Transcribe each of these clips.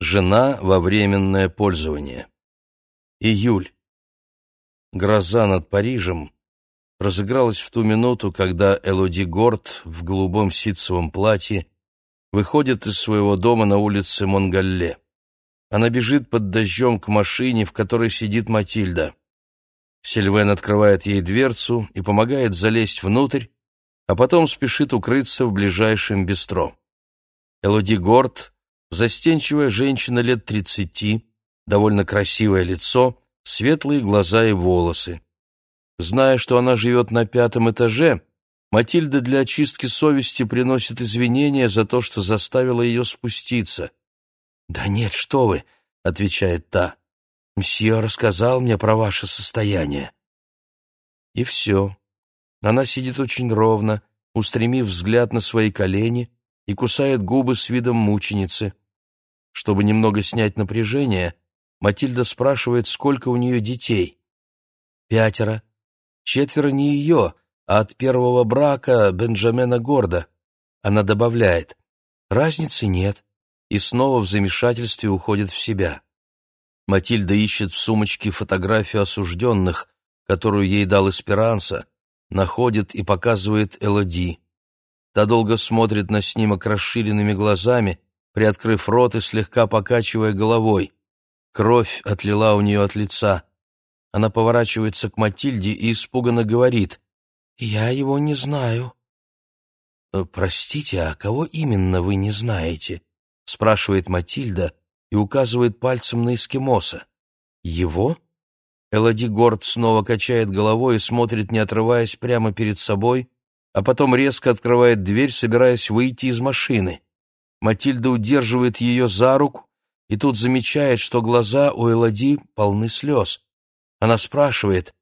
Жена во временное пользование. Июль. Гроза над Парижем разыгралась в ту минуту, когда Элоди Горд в голубом ситцевом платье выходит из своего дома на улице Монгалле. Она бежит под дождем к машине, в которой сидит Матильда. Сильвен открывает ей дверцу и помогает залезть внутрь, а потом спешит укрыться в ближайшем бистро. Элоди Горд Застенчивая женщина лет тридцати, довольно красивое лицо, светлые глаза и волосы. Зная, что она живет на пятом этаже, Матильда для очистки совести приносит извинения за то, что заставила ее спуститься. «Да нет, что вы!» — отвечает та. «Мсье рассказал мне про ваше состояние». И все. Она сидит очень ровно, устремив взгляд на свои колени, и кусает губы с видом мученицы. Чтобы немного снять напряжение, Матильда спрашивает, сколько у нее детей. «Пятеро. Четверо не ее, а от первого брака Бенджамина Горда». Она добавляет, «Разницы нет», и снова в замешательстве уходит в себя. Матильда ищет в сумочке фотографию осужденных, которую ей дал Эсперанса, находит и показывает Элоди. Та долго смотрит на снимок расширенными глазами, приоткрыв рот и слегка покачивая головой. Кровь отлила у нее от лица. Она поворачивается к Матильде и испуганно говорит. «Я его не знаю». «Э, «Простите, а кого именно вы не знаете?» спрашивает Матильда и указывает пальцем на эскимоса. «Его?» Элоди Горд снова качает головой и смотрит, не отрываясь прямо перед собой, а потом резко открывает дверь, собираясь выйти из машины. Матильда удерживает ее за руку и тут замечает, что глаза у Элоди полны слез. Она спрашивает,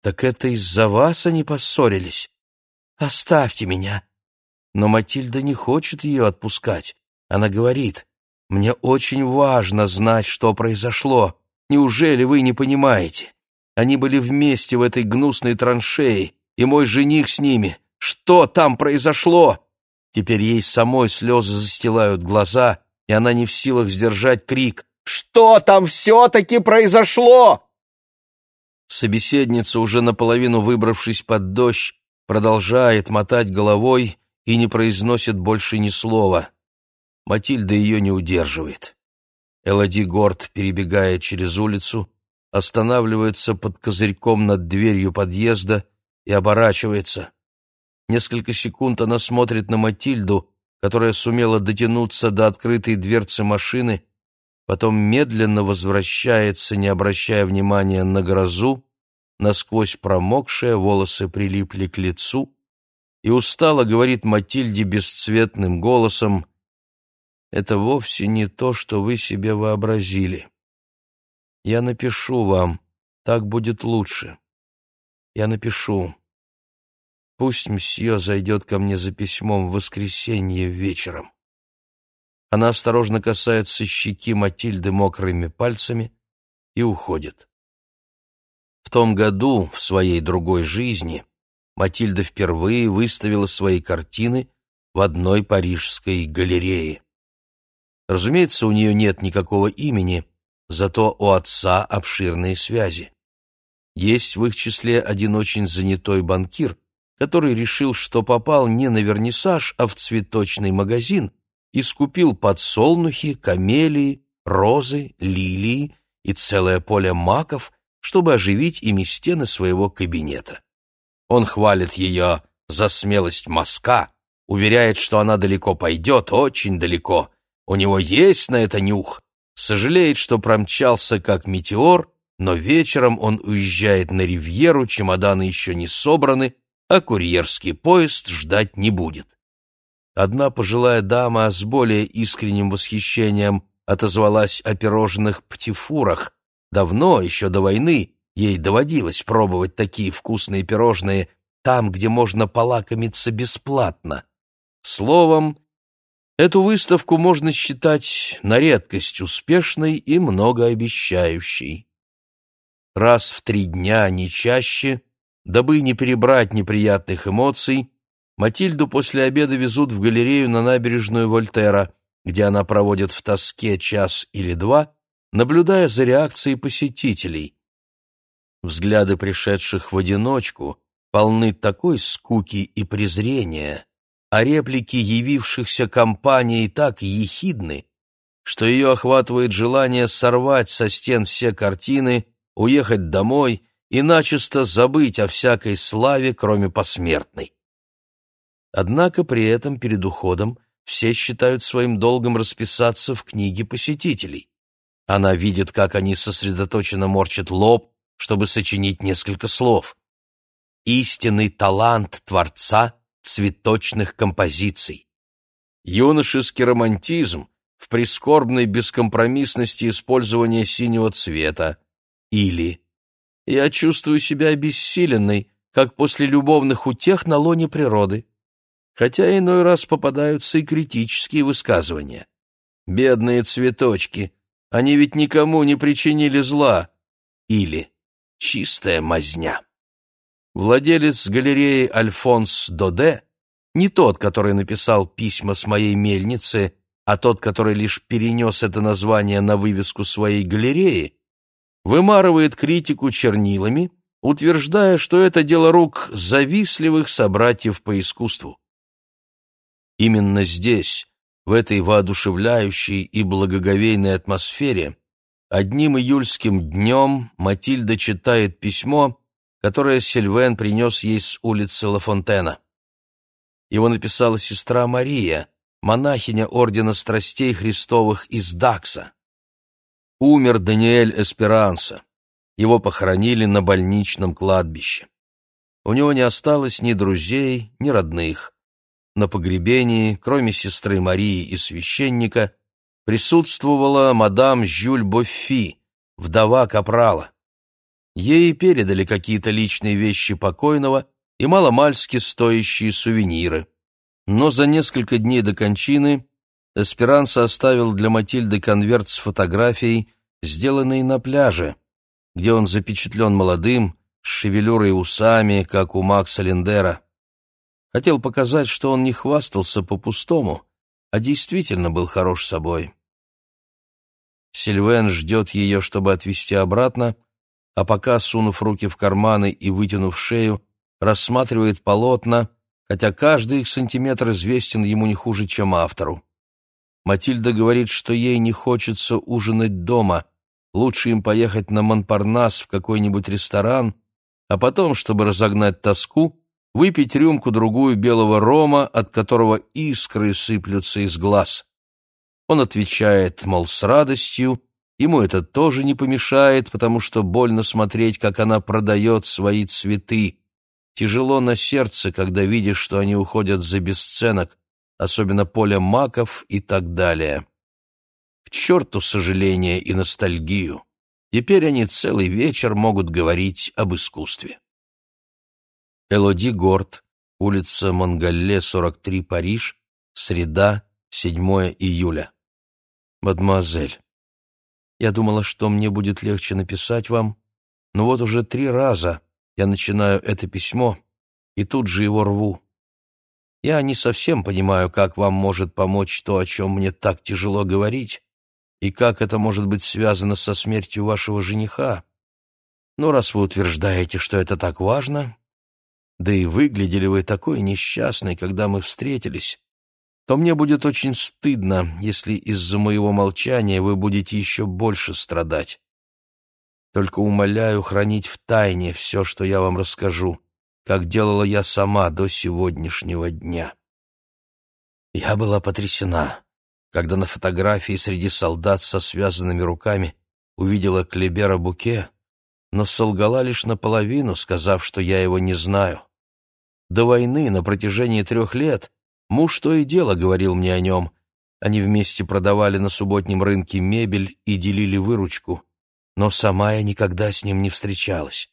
«Так это из-за вас они поссорились? Оставьте меня!» Но Матильда не хочет ее отпускать. Она говорит, «Мне очень важно знать, что произошло. Неужели вы не понимаете? Они были вместе в этой гнусной траншее, и мой жених с ними. Что там произошло?» Теперь ей самой слезы застилают глаза, и она не в силах сдержать крик «Что там все-таки произошло?» Собеседница, уже наполовину выбравшись под дождь, продолжает мотать головой и не произносит больше ни слова. Матильда ее не удерживает. Элоди Горд перебегает через улицу, останавливается под козырьком над дверью подъезда и оборачивается. Несколько секунд она смотрит на Матильду, которая сумела дотянуться до открытой дверцы машины, потом медленно возвращается, не обращая внимания на грозу, насквозь промокшие, волосы прилипли к лицу, и устало говорит Матильде бесцветным голосом «Это вовсе не то, что вы себе вообразили. Я напишу вам, так будет лучше. Я напишу. Пусть мсье зайдет ко мне за письмом в воскресенье вечером. Она осторожно касается щеки Матильды мокрыми пальцами и уходит. В том году, в своей другой жизни, Матильда впервые выставила свои картины в одной парижской галерее. Разумеется, у нее нет никакого имени, зато у отца обширные связи. Есть в их числе один очень занятой банкир, который решил, что попал не на вернисаж, а в цветочный магазин и скупил подсолнухи, камелии, розы, лилии и целое поле маков, чтобы оживить ими стены своего кабинета. Он хвалит ее за смелость мазка, уверяет, что она далеко пойдет, очень далеко. У него есть на это нюх. Сожалеет, что промчался как метеор, но вечером он уезжает на ривьеру, чемоданы еще не собраны, а курьерский поезд ждать не будет. Одна пожилая дама с более искренним восхищением отозвалась о пирожных птифурах. Давно, еще до войны, ей доводилось пробовать такие вкусные пирожные там, где можно полакомиться бесплатно. Словом, эту выставку можно считать на редкость успешной и многообещающей. Раз в три дня, не чаще, Дабы не перебрать неприятных эмоций, Матильду после обеда везут в галерею на набережную Вольтера, где она проводит в тоске час или два, наблюдая за реакцией посетителей. Взгляды пришедших в одиночку полны такой скуки и презрения, а реплики явившихся компанией так ехидны, что ее охватывает желание сорвать со стен все картины, уехать домой и начисто забыть о всякой славе, кроме посмертной. Однако при этом перед уходом все считают своим долгом расписаться в книге посетителей. Она видит, как они сосредоточенно морчат лоб, чтобы сочинить несколько слов. Истинный талант Творца цветочных композиций. Юношеский романтизм в прискорбной бескомпромиссности использования синего цвета. Или «Я чувствую себя обессиленной, как после любовных утех на лоне природы» хотя иной раз попадаются и критические высказывания. «Бедные цветочки, они ведь никому не причинили зла». Или «Чистая мазня». Владелец галереи Альфонс Доде, не тот, который написал письма с моей мельницы, а тот, который лишь перенес это название на вывеску своей галереи, вымарывает критику чернилами, утверждая, что это дело рук завистливых собратьев по искусству. Именно здесь, в этой воодушевляющей и благоговейной атмосфере, одним июльским днем Матильда читает письмо, которое Сильвен принес ей с улицы Лафонтена. Его написала сестра Мария, монахиня Ордена Страстей Христовых из Дакса. Умер Даниэль Эсперанса. Его похоронили на больничном кладбище. У него не осталось ни друзей, ни родных. На погребении, кроме сестры Марии и священника, присутствовала мадам Жюль Боффи, вдова капрала. Ей передали какие-то личные вещи покойного и маломальски стоящие сувениры. Но за несколько дней до кончины Эсперанса оставил для Матильды конверт с фотографией, сделанной на пляже, где он запечатлен молодым, с шевелюрой и усами, как у Макса Линдера. Хотел показать, что он не хвастался по-пустому, а действительно был хорош собой. Сильвен ждет ее, чтобы отвезти обратно, а пока, сунув руки в карманы и вытянув шею, рассматривает полотна, хотя каждый их сантиметр известен ему не хуже, чем автору. Матильда говорит, что ей не хочется ужинать дома, лучше им поехать на Монпарнас в какой-нибудь ресторан, а потом, чтобы разогнать тоску, выпить рюмку-другую белого рома, от которого искры сыплются из глаз. Он отвечает, мол, с радостью, ему это тоже не помешает, потому что больно смотреть, как она продает свои цветы. Тяжело на сердце, когда видишь, что они уходят за бесценок, особенно поле маков и так далее. К черту сожаление и ностальгию. Теперь они целый вечер могут говорить об искусстве. Элоди Горд, улица Монгалле, 43, Париж, среда, 7 июля. Мадемуазель, я думала, что мне будет легче написать вам, но вот уже три раза я начинаю это письмо и тут же его рву. Я не совсем понимаю, как вам может помочь то, о чем мне так тяжело говорить, и как это может быть связано со смертью вашего жениха. Но раз вы утверждаете, что это так важно, да и выглядели вы такой несчастной, когда мы встретились, то мне будет очень стыдно, если из-за моего молчания вы будете еще больше страдать. Только умоляю хранить в тайне все, что я вам расскажу, как делала я сама до сегодняшнего дня. Я была потрясена, когда на фотографии среди солдат со связанными руками увидела Клебера Буке, но солгала лишь наполовину, сказав, что я его не знаю. До войны, на протяжении трех лет, муж то и дело говорил мне о нем. Они вместе продавали на субботнем рынке мебель и делили выручку. Но сама я никогда с ним не встречалась.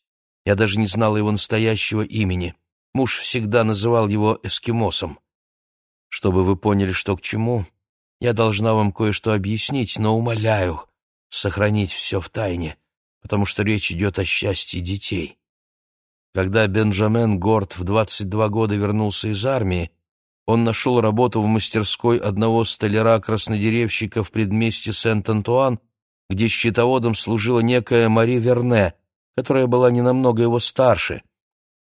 Я даже не знала его настоящего имени. Муж всегда называл его эскимосом. Чтобы вы поняли, что к чему, я должна вам кое-что объяснить, но умоляю сохранить все в тайне, потому что речь идет о счастье детей. Когда Бенджамен Горд в 22 года вернулся из армии, Он нашел работу в мастерской одного столяра-краснодеревщика в предместе Сент-Антуан, где счетоводом служила некая Мари Верне, которая была не намного его старше.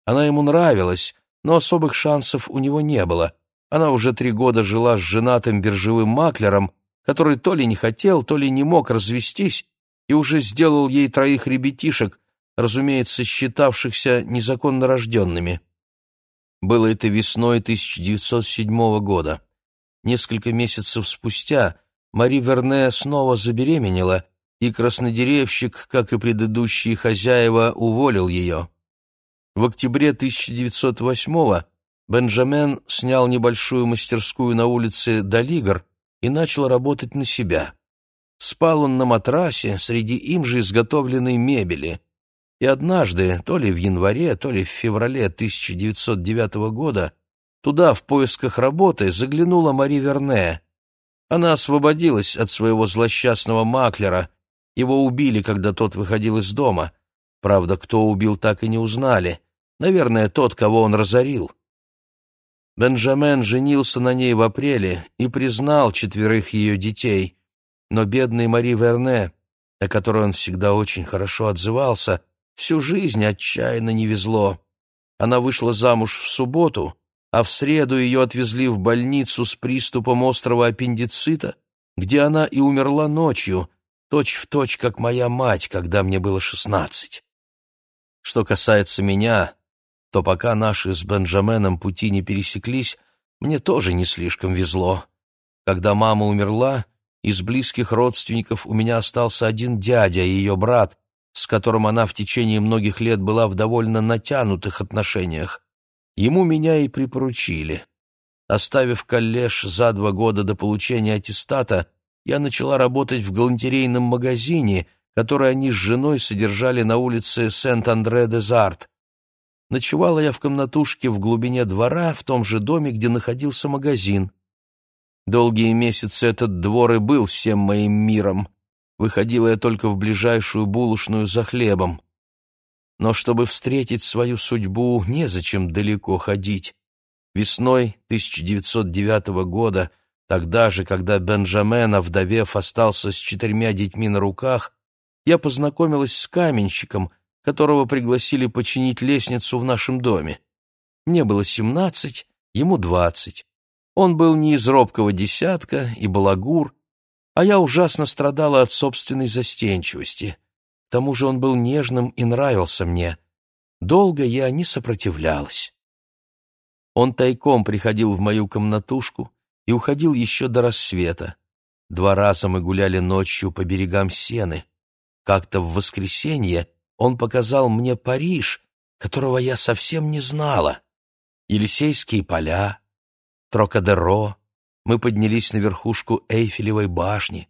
Она ему нравилась, но особых шансов у него не было. Она уже три года жила с женатым биржевым маклером, который то ли не хотел, то ли не мог развестись, и уже сделал ей троих ребятишек, разумеется, считавшихся незаконно рожденными. Было это весной 1907 года. Несколько месяцев спустя Мари Верне снова забеременела, и краснодеревщик, как и предыдущие хозяева, уволил ее. В октябре 1908 Бенджамен снял небольшую мастерскую на улице Далигар и начал работать на себя. Спал он на матрасе среди им же изготовленной мебели. И однажды, то ли в январе, то ли в феврале 1909 года, туда в поисках работы заглянула Мари Верне. Она освободилась от своего злосчастного маклера. Его убили, когда тот выходил из дома. Правда, кто убил, так и не узнали. Наверное, тот, кого он разорил. Бенджамен женился на ней в апреле и признал четверых ее детей. Но бедной Мари Верне, о которой он всегда очень хорошо отзывался, всю жизнь отчаянно не везло. Она вышла замуж в субботу, а в среду ее отвезли в больницу с приступом острого аппендицита, где она и умерла ночью, точь-в-точь, точь, как моя мать, когда мне было шестнадцать. Что касается меня, то пока наши с Бенджаменом пути не пересеклись, мне тоже не слишком везло. Когда мама умерла, из близких родственников у меня остался один дядя и ее брат, с которым она в течение многих лет была в довольно натянутых отношениях. Ему меня и припоручили. Оставив коллеж за два года до получения аттестата, я начала работать в галантерейном магазине, который они с женой содержали на улице Сент-Андре-де-Зарт. Ночевала я в комнатушке в глубине двора, в том же доме, где находился магазин. Долгие месяцы этот двор и был всем моим миром. Выходила я только в ближайшую булочную за хлебом. Но чтобы встретить свою судьбу, незачем далеко ходить. Весной 1909 года, тогда же, когда Бенджамен, овдовев, остался с четырьмя детьми на руках, я познакомилась с каменщиком — которого пригласили починить лестницу в нашем доме. Мне было семнадцать, ему двадцать. Он был не из робкого десятка и балагур, а я ужасно страдала от собственной застенчивости. К тому же он был нежным и нравился мне. Долго я не сопротивлялась. Он тайком приходил в мою комнатушку и уходил еще до рассвета. Два раза мы гуляли ночью по берегам Сены. Как-то в воскресенье он показал мне Париж, которого я совсем не знала. Елисейские поля, Трокадеро. Мы поднялись на верхушку Эйфелевой башни.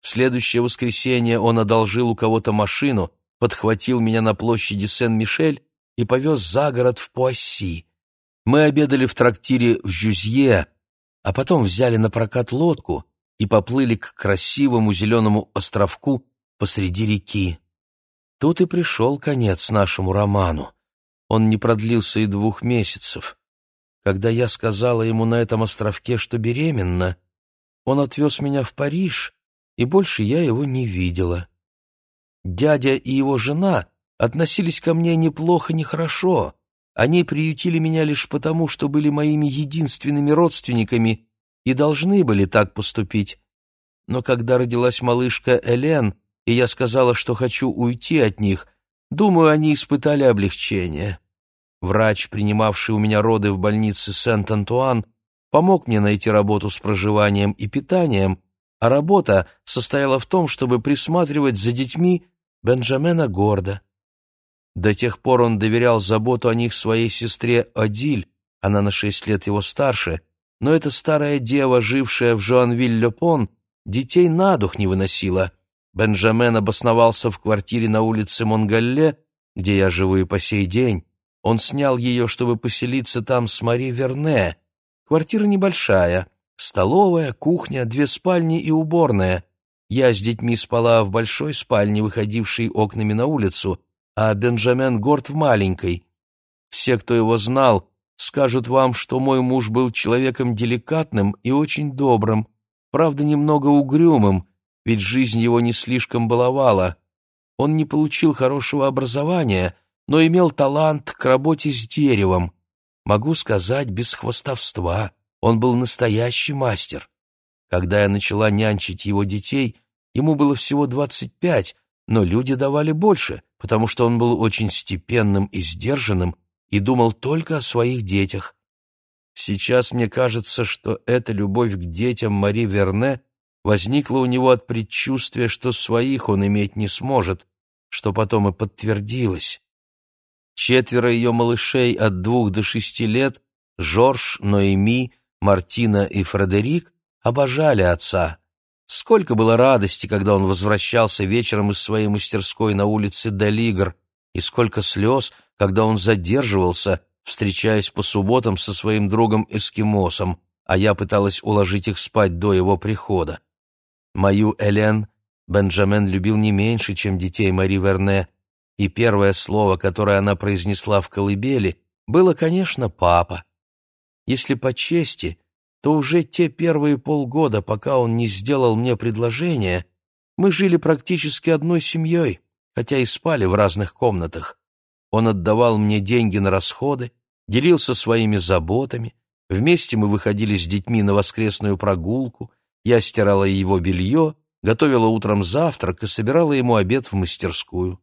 В следующее воскресенье он одолжил у кого-то машину, подхватил меня на площади Сен-Мишель и повез за город в Пуасси. Мы обедали в трактире в Жюзье, а потом взяли на прокат лодку и поплыли к красивому зеленому островку посреди реки. Тут и пришел конец нашему роману. Он не продлился и двух месяцев. Когда я сказала ему на этом островке, что беременна, он отвез меня в Париж, и больше я его не видела. Дядя и его жена относились ко мне неплохо, нехорошо. Они приютили меня лишь потому, что были моими единственными родственниками и должны были так поступить. Но когда родилась малышка Элен, и я сказала, что хочу уйти от них, думаю, они испытали облегчение. Врач, принимавший у меня роды в больнице Сент-Антуан, помог мне найти работу с проживанием и питанием, а работа состояла в том, чтобы присматривать за детьми Бенджамена Горда. До тех пор он доверял заботу о них своей сестре Одиль, она на шесть лет его старше, но эта старая дева, жившая в Жуанвиль-Лепон, детей на дух не выносила — Бенджамен обосновался в квартире на улице Монгалле, где я живу и по сей день. Он снял ее, чтобы поселиться там с Мари Верне. Квартира небольшая, столовая, кухня, две спальни и уборная. Я с детьми спала в большой спальне, выходившей окнами на улицу, а Бенджамен Горд в маленькой. Все, кто его знал, скажут вам, что мой муж был человеком деликатным и очень добрым, правда, немного угрюмым, ведь жизнь его не слишком баловала. Он не получил хорошего образования, но имел талант к работе с деревом. Могу сказать без хвастовства, он был настоящий мастер. Когда я начала нянчить его детей, ему было всего двадцать пять, но люди давали больше, потому что он был очень степенным и сдержанным и думал только о своих детях. Сейчас мне кажется, что эта любовь к детям Мари Верне возникла у него от предчувствия, что своих он иметь не сможет, что потом и подтвердилось. Четверо ее малышей от двух до шести лет, Жорж, Ноэми, Мартина и Фредерик, обожали отца. Сколько было радости, когда он возвращался вечером из своей мастерской на улице Далигр, и сколько слез, когда он задерживался, встречаясь по субботам со своим другом-эскимосом, а я пыталась уложить их спать до его прихода. Мою Элен Бенджамен любил не меньше, чем детей Мари Верне, и первое слово, которое она произнесла в колыбели, было, конечно, «папа». Если по чести, то уже те первые полгода, пока он не сделал мне предложение, мы жили практически одной семьей, хотя и спали в разных комнатах. Он отдавал мне деньги на расходы, делился своими заботами, вместе мы выходили с детьми на воскресную прогулку, я стирала его белье, готовила утром завтрак и собирала ему обед в мастерскую.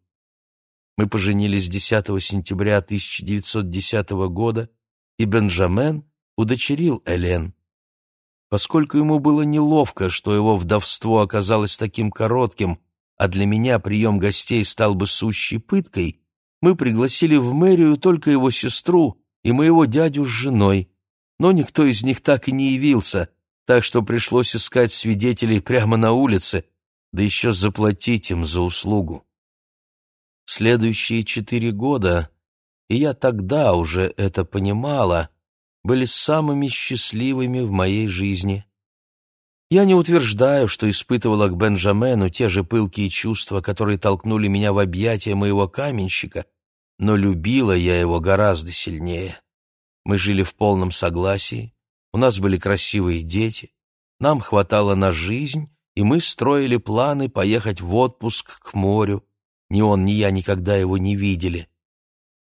Мы поженились 10 сентября 1910 года, и Бенджамен удочерил Элен. Поскольку ему было неловко, что его вдовство оказалось таким коротким, а для меня прием гостей стал бы сущей пыткой, мы пригласили в мэрию только его сестру и моего дядю с женой, но никто из них так и не явился, так что пришлось искать свидетелей прямо на улице, да еще заплатить им за услугу. Следующие четыре года, и я тогда уже это понимала, были самыми счастливыми в моей жизни. Я не утверждаю, что испытывала к Бенджамену те же пылкие чувства, которые толкнули меня в объятия моего каменщика, но любила я его гораздо сильнее. Мы жили в полном согласии, у нас были красивые дети, нам хватало на жизнь, и мы строили планы поехать в отпуск к морю. Ни он, ни я никогда его не видели.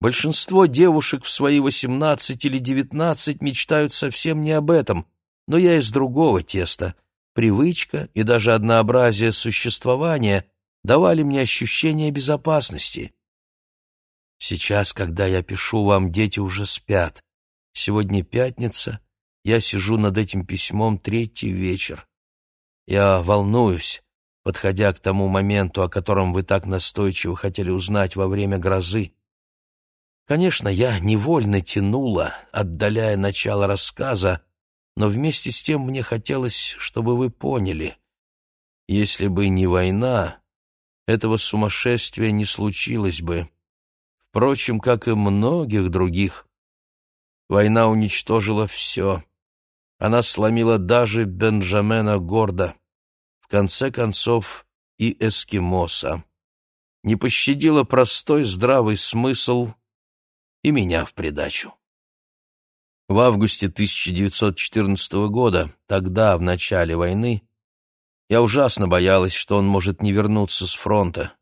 Большинство девушек в свои восемнадцать или девятнадцать мечтают совсем не об этом, но я из другого теста. Привычка и даже однообразие существования давали мне ощущение безопасности. Сейчас, когда я пишу вам, дети уже спят. Сегодня пятница, я сижу над этим письмом третий вечер. Я волнуюсь, подходя к тому моменту, о котором вы так настойчиво хотели узнать во время грозы. Конечно, я невольно тянула, отдаляя начало рассказа, но вместе с тем мне хотелось, чтобы вы поняли. Если бы не война, этого сумасшествия не случилось бы. Впрочем, как и многих других. Война уничтожила все. Она сломила даже Бенджамена Горда, в конце концов и эскимоса. Не пощадила простой здравый смысл и меня в придачу. В августе 1914 года, тогда, в начале войны, я ужасно боялась, что он может не вернуться с фронта.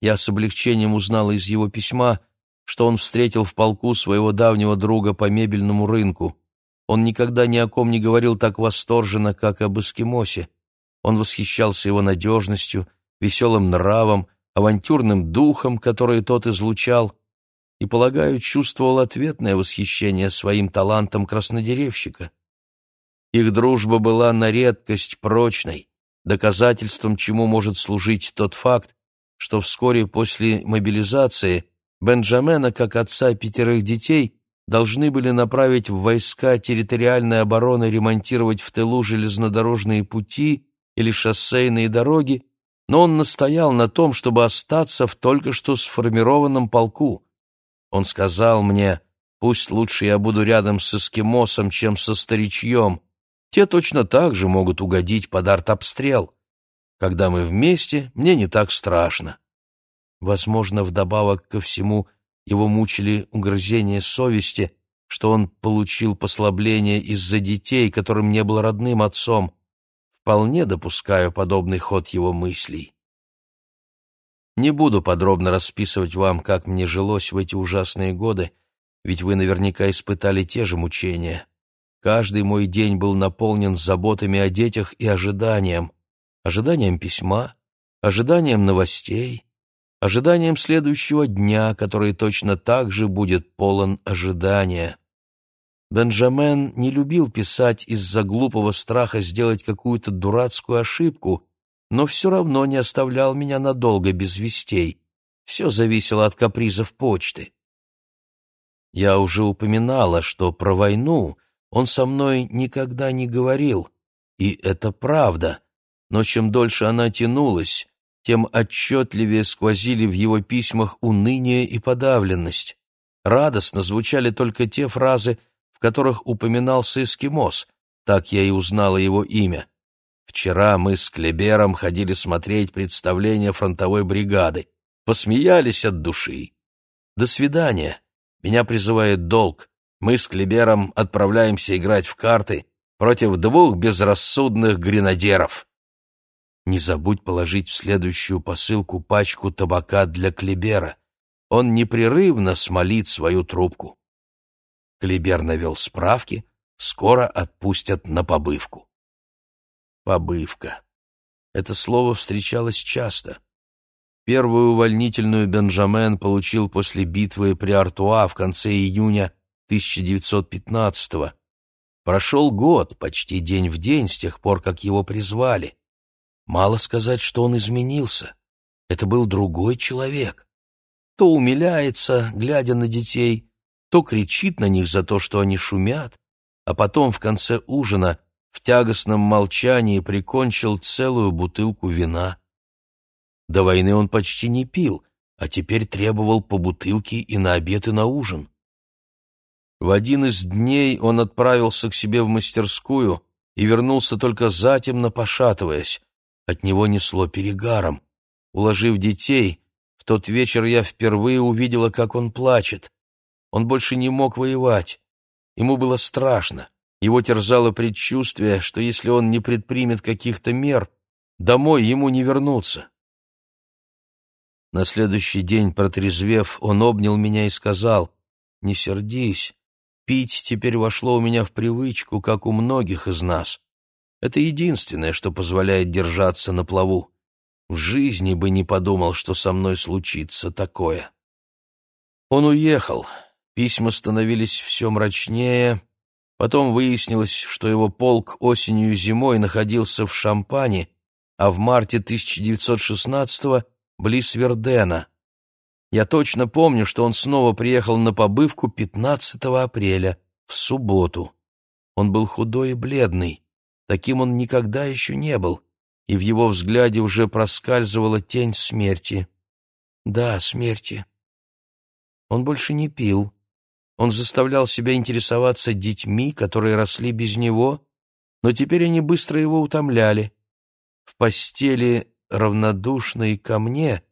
Я с облегчением узнала из его письма, что он встретил в полку своего давнего друга по мебельному рынку. Он никогда ни о ком не говорил так восторженно, как об эскимосе. Он восхищался его надежностью, веселым нравом, авантюрным духом, который тот излучал, и, полагаю, чувствовал ответное восхищение своим талантом краснодеревщика. Их дружба была на редкость прочной, доказательством чему может служить тот факт, что вскоре после мобилизации Бенджамена, как отца пятерых детей, должны были направить в войска территориальной обороны ремонтировать в тылу железнодорожные пути или шоссейные дороги, но он настоял на том, чтобы остаться в только что сформированном полку. Он сказал мне, пусть лучше я буду рядом с эскимосом, чем со старичьем. Те точно так же могут угодить под артобстрел. Когда мы вместе, мне не так страшно. Возможно, вдобавок ко всему, его мучили угрызения совести, что он получил послабление из-за детей, которым не был родным отцом. Вполне допускаю подобный ход его мыслей. Не буду подробно расписывать вам, как мне жилось в эти ужасные годы, ведь вы наверняка испытали те же мучения. Каждый мой день был наполнен заботами о детях и ожиданием. Ожиданием письма, ожиданием новостей, ожиданием следующего дня, который точно так же будет полон ожидания. Бенджамен не любил писать из-за глупого страха сделать какую-то дурацкую ошибку, но все равно не оставлял меня надолго без вестей. Все зависело от капризов почты. Я уже упоминала, что про войну он со мной никогда не говорил, и это правда, но чем дольше она тянулась, тем отчетливее сквозили в его письмах уныние и подавленность. Радостно звучали только те фразы, в которых упоминался эскимос, так я и узнала его имя. Вчера мы с Клебером ходили смотреть представление фронтовой бригады, посмеялись от души. До свидания. Меня призывает долг. Мы с Клебером отправляемся играть в карты против двух безрассудных гренадеров. Не забудь положить в следующую посылку пачку табака для Клебера. Он непрерывно смолит свою трубку. Клебер навел справки, скоро отпустят на побывку. Побывка. Это слово встречалось часто. Первую увольнительную Бенджамен получил после битвы при Артуа в конце июня 1915-го. Прошел год, почти день в день, с тех пор, как его призвали. Мало сказать, что он изменился. Это был другой человек. То умиляется, глядя на детей, то кричит на них за то, что они шумят, а потом в конце ужина в тягостном молчании прикончил целую бутылку вина. До войны он почти не пил, а теперь требовал по бутылке и на обед, и на ужин. В один из дней он отправился к себе в мастерскую и вернулся только затемно пошатываясь. От него несло перегаром. Уложив детей, в тот вечер я впервые увидела, как он плачет. Он больше не мог воевать. Ему было страшно. Его терзало предчувствие, что если он не предпримет каких-то мер, домой ему не вернуться. На следующий день, протрезвев, он обнял меня и сказал, «Не сердись, пить теперь вошло у меня в привычку, как у многих из нас. Это единственное, что позволяет держаться на плаву. В жизни бы не подумал, что со мной случится такое». Он уехал, письма становились все мрачнее, потом выяснилось, что его полк осенью и зимой находился в Шампане, а в марте 1916-го близ Вердена. Я точно помню, что он снова приехал на побывку 15 апреля, в субботу. Он был худой и бледный, таким он никогда еще не был, и в его взгляде уже проскальзывала тень смерти. Да, смерти. Он больше не пил. Он заставлял себя интересоваться детьми, которые росли без него, но теперь они быстро его утомляли. В постели равнодушный ко мне,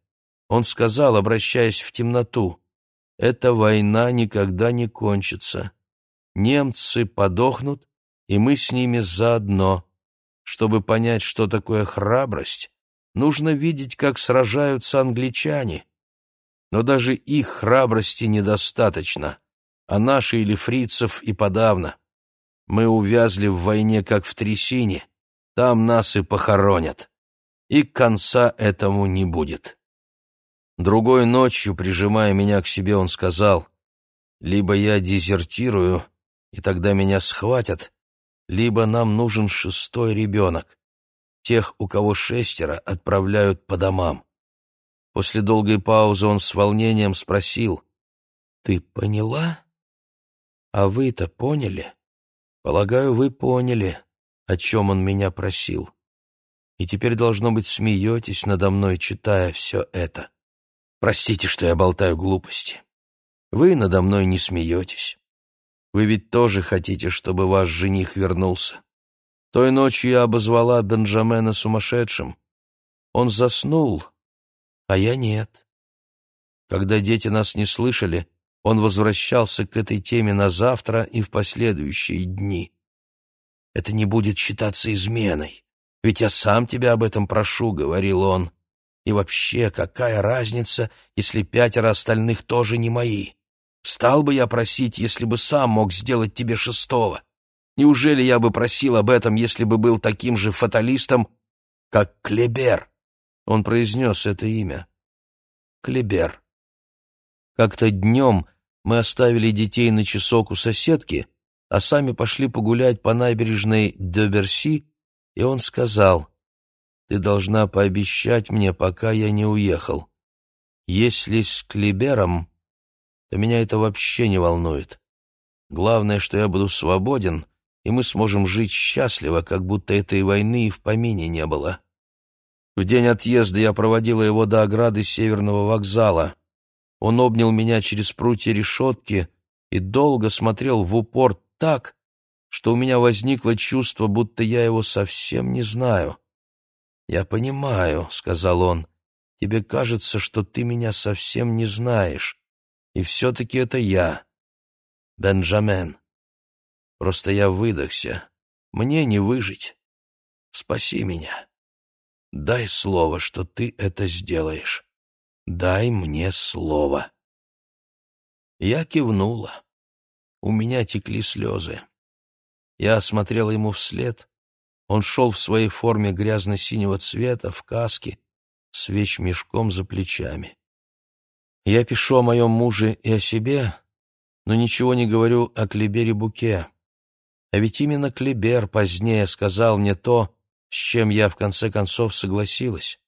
он сказал, обращаясь в темноту, «Эта война никогда не кончится. Немцы подохнут, и мы с ними заодно. Чтобы понять, что такое храбрость, нужно видеть, как сражаются англичане. Но даже их храбрости недостаточно, а наши или фрицев и подавно. Мы увязли в войне, как в трясине, там нас и похоронят и конца этому не будет. Другой ночью, прижимая меня к себе, он сказал, «Либо я дезертирую, и тогда меня схватят, либо нам нужен шестой ребенок. Тех, у кого шестеро, отправляют по домам». После долгой паузы он с волнением спросил, «Ты поняла? А вы-то поняли? Полагаю, вы поняли, о чем он меня просил» и теперь, должно быть, смеетесь надо мной, читая все это. Простите, что я болтаю глупости. Вы надо мной не смеетесь. Вы ведь тоже хотите, чтобы ваш жених вернулся. Той ночью я обозвала Бенджамена сумасшедшим. Он заснул, а я нет. Когда дети нас не слышали, Он возвращался к этой теме на завтра и в последующие дни. «Это не будет считаться изменой, ведь я сам тебя об этом прошу», — говорил он. «И вообще, какая разница, если пятеро остальных тоже не мои? Стал бы я просить, если бы сам мог сделать тебе шестого? Неужели я бы просил об этом, если бы был таким же фаталистом, как Клебер?» Он произнес это имя. Клебер. Как-то днем мы оставили детей на часок у соседки, а сами пошли погулять по набережной Деберси, и он сказал, «Ты должна пообещать мне, пока я не уехал. Если с Клибером, то меня это вообще не волнует. Главное, что я буду свободен, и мы сможем жить счастливо, как будто этой войны и в помине не было». В день отъезда я проводила его до ограды северного вокзала. Он обнял меня через прутья решетки и долго смотрел в упор так, что у меня возникло чувство, будто я его совсем не знаю. «Я понимаю», — сказал он, — «тебе кажется, что ты меня совсем не знаешь, и все-таки это я, Бенджамен. Просто я выдохся, мне не выжить. Спаси меня. Дай слово, что ты это сделаешь». Дай мне слово. Я кивнула. У меня текли слезы. Я смотрела ему вслед. Он шел в своей форме грязно-синего цвета, в каске, с вещмешком за плечами. Я пишу о моем муже и о себе, но ничего не говорю о Клебере Буке. А ведь именно Клебер позднее сказал мне то, с чем я в конце концов согласилась.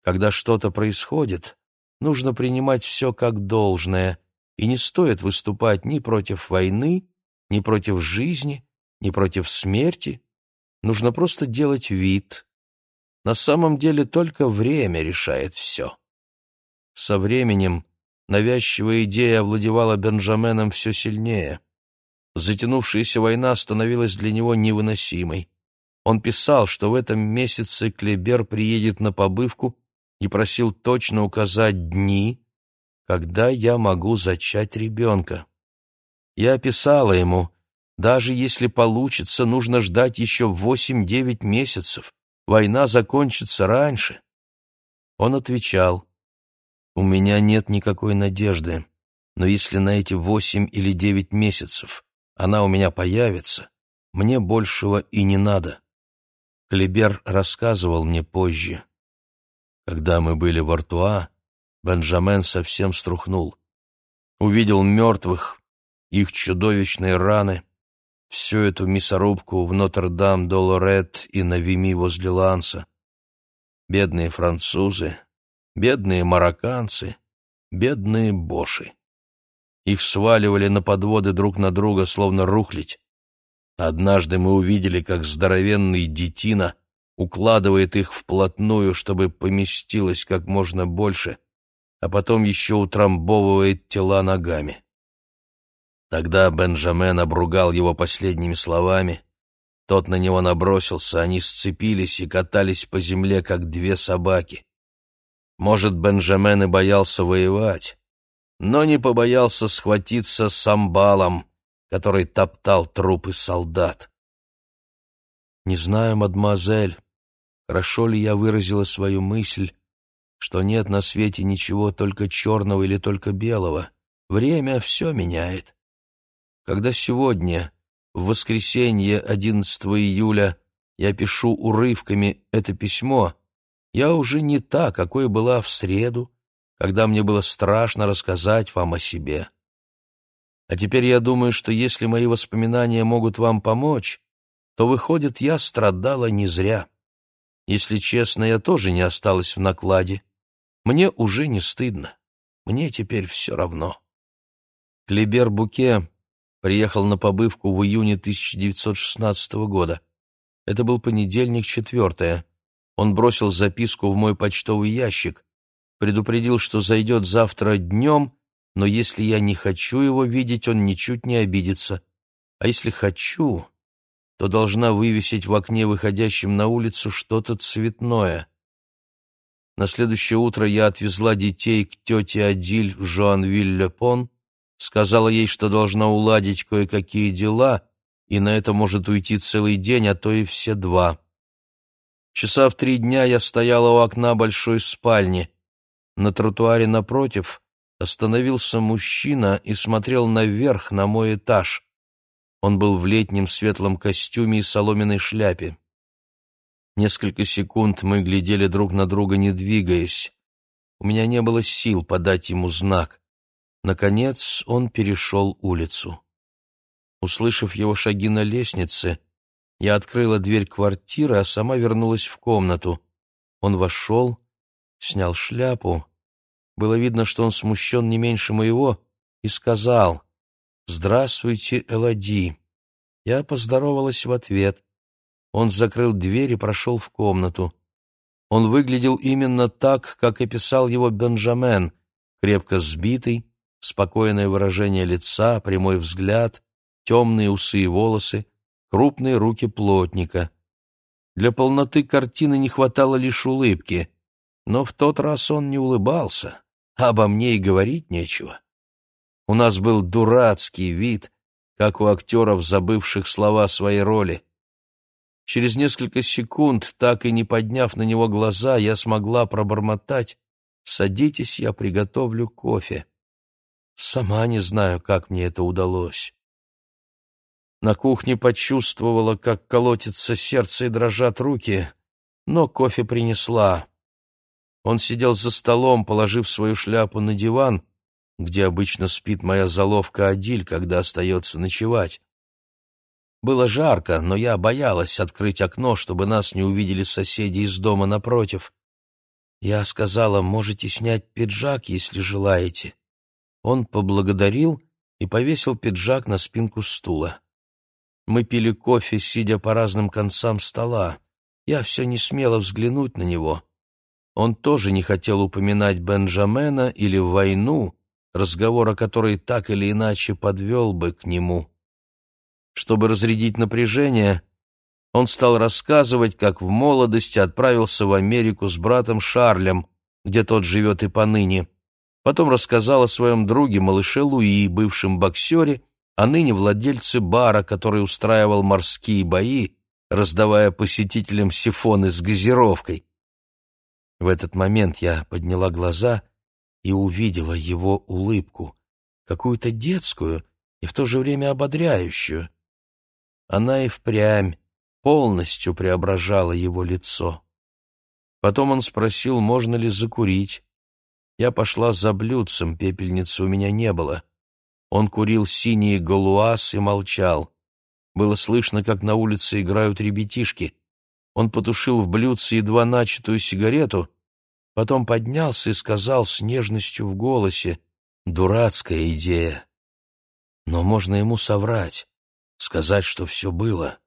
Когда что-то происходит, нужно принимать все как должное, и не стоит выступать ни против войны, ни против жизни, ни против смерти. Нужно просто делать вид. На самом деле только время решает все. Со временем навязчивая идея овладевала Бенджаменом все сильнее. Затянувшаяся война становилась для него невыносимой. Он писал, что в этом месяце Клебер приедет на побывку и просил точно указать дни, когда я могу зачать ребенка. Я описала ему, даже если получится, нужно ждать еще восемь-девять месяцев, война закончится раньше. Он отвечал, «У меня нет никакой надежды, но если на эти восемь или девять месяцев она у меня появится, мне большего и не надо». Клебер рассказывал мне позже, когда мы были в Артуа, Бенджамен совсем струхнул. Увидел мертвых, их чудовищные раны, всю эту мясорубку в Нотр-Дам-до-Лорет и на Вими возле Ланса. Бедные французы, бедные марокканцы, бедные боши. Их сваливали на подводы друг на друга, словно рухлить. Однажды мы увидели, как здоровенный детина укладывает их вплотную, чтобы поместилось как можно больше, а потом еще утрамбовывает тела ногами. Тогда Бенджамен обругал его последними словами. Тот на него набросился, они сцепились и катались по земле, как две собаки. Может, Бенджамен и боялся воевать, но не побоялся схватиться с амбалом, который топтал трупы солдат. «Не знаю, мадемуазель, хорошо ли я выразила свою мысль, что нет на свете ничего только черного или только белого. Время все меняет. Когда сегодня, в воскресенье 11 июля, я пишу урывками это письмо, я уже не та, какой была в среду, когда мне было страшно рассказать вам о себе. А теперь я думаю, что если мои воспоминания могут вам помочь, то, выходит, я страдала не зря. Если честно, я тоже не осталась в накладе. Мне уже не стыдно. Мне теперь все равно. Клебер Буке приехал на побывку в июне 1916 года. Это был понедельник, четвертое. Он бросил записку в мой почтовый ящик, предупредил, что зайдет завтра днем, но если я не хочу его видеть, он ничуть не обидится. А если хочу, то должна вывесить в окне, выходящем на улицу, что-то цветное. На следующее утро я отвезла детей к тете Адиль в Жоанвиль-Лепон, сказала ей, что должна уладить кое-какие дела, и на это может уйти целый день, а то и все два. Часа в три дня я стояла у окна большой спальни. На тротуаре напротив остановился мужчина и смотрел наверх на мой этаж. Он был в летнем светлом костюме и соломенной шляпе. Несколько секунд мы глядели друг на друга, не двигаясь. У меня не было сил подать ему знак. Наконец он перешел улицу. Услышав его шаги на лестнице, я открыла дверь квартиры, а сама вернулась в комнату. Он вошел, снял шляпу. Было видно, что он смущен не меньше моего, и сказал «Здравствуйте, Элоди». Я поздоровалась в ответ. Он закрыл дверь и прошел в комнату. Он выглядел именно так, как описал его Бенджамен, крепко сбитый, спокойное выражение лица, прямой взгляд, темные усы и волосы, крупные руки плотника. Для полноты картины не хватало лишь улыбки, но в тот раз он не улыбался, а обо мне и говорить нечего. У нас был дурацкий вид, как у актеров, забывших слова своей роли. Через несколько секунд, так и не подняв на него глаза, я смогла пробормотать «Садитесь, я приготовлю кофе». Сама не знаю, как мне это удалось. На кухне почувствовала, как колотится сердце и дрожат руки, но кофе принесла. Он сидел за столом, положив свою шляпу на диван, где обычно спит моя заловка Адиль, когда остается ночевать. Было жарко, но я боялась открыть окно, чтобы нас не увидели соседи из дома напротив. Я сказала, можете снять пиджак, если желаете. Он поблагодарил и повесил пиджак на спинку стула. Мы пили кофе, сидя по разным концам стола. Я все не смела взглянуть на него. Он тоже не хотел упоминать Бенджамена или войну, разговор о которой так или иначе подвел бы к нему. Чтобы разрядить напряжение, он стал рассказывать, как в молодости отправился в Америку с братом Шарлем, где тот живет и поныне. Потом рассказал о своем друге, малыше Луи, бывшем боксере, а ныне владельцы бара, который устраивал морские бои, раздавая посетителям сифоны с газировкой. В этот момент я подняла глаза и увидела его улыбку, какую-то детскую и в то же время ободряющую. Она и впрямь полностью преображала его лицо. Потом он спросил, можно ли закурить. Я пошла за блюдцем, пепельницы у меня не было. Он курил синие галуаз и молчал. Было слышно, как на улице играют ребятишки. Он потушил в блюдце едва начатую сигарету, потом поднялся и сказал с нежностью в голосе «Дурацкая идея». Но можно ему соврать, сказать, что все было.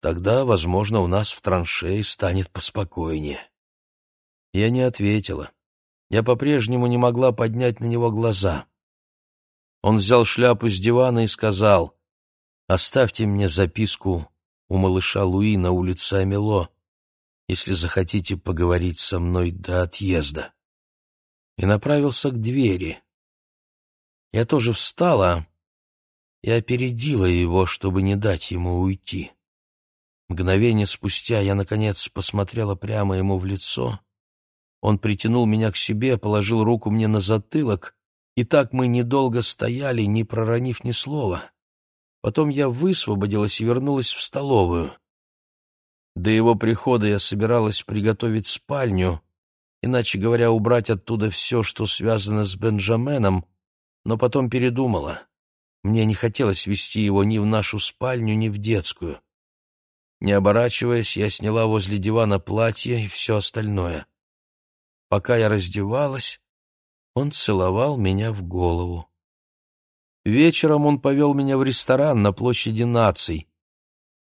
Тогда, возможно, у нас в траншее станет поспокойнее. Я не ответила. Я по-прежнему не могла поднять на него глаза. Он взял шляпу с дивана и сказал, «Оставьте мне записку у малыша Луи на улице Амело, если захотите поговорить со мной до отъезда». И направился к двери. Я тоже встала и опередила его, чтобы не дать ему уйти. Мгновение спустя я, наконец, посмотрела прямо ему в лицо. Он притянул меня к себе, положил руку мне на затылок и так мы недолго стояли, не проронив ни слова. Потом я высвободилась и вернулась в столовую. До его прихода я собиралась приготовить спальню, иначе говоря, убрать оттуда все, что связано с Бенджаменом, но потом передумала. Мне не хотелось вести его ни в нашу спальню, ни в детскую. Не оборачиваясь, я сняла возле дивана платье и все остальное. Пока я раздевалась, он целовал меня в голову. Вечером он повел меня в ресторан на площади наций.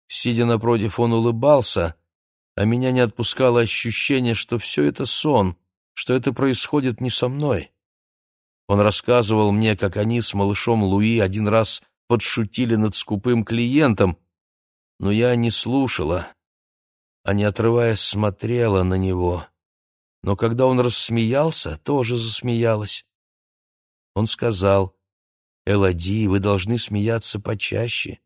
Сидя напротив, он улыбался, а меня не отпускало ощущение, что все это сон, что это происходит не со мной. Он рассказывал мне, как они с малышом Луи один раз подшутили над скупым клиентом, но я не слушала, а не отрываясь смотрела на него но когда он рассмеялся, тоже засмеялась. Он сказал, Элоди, вы должны смеяться почаще.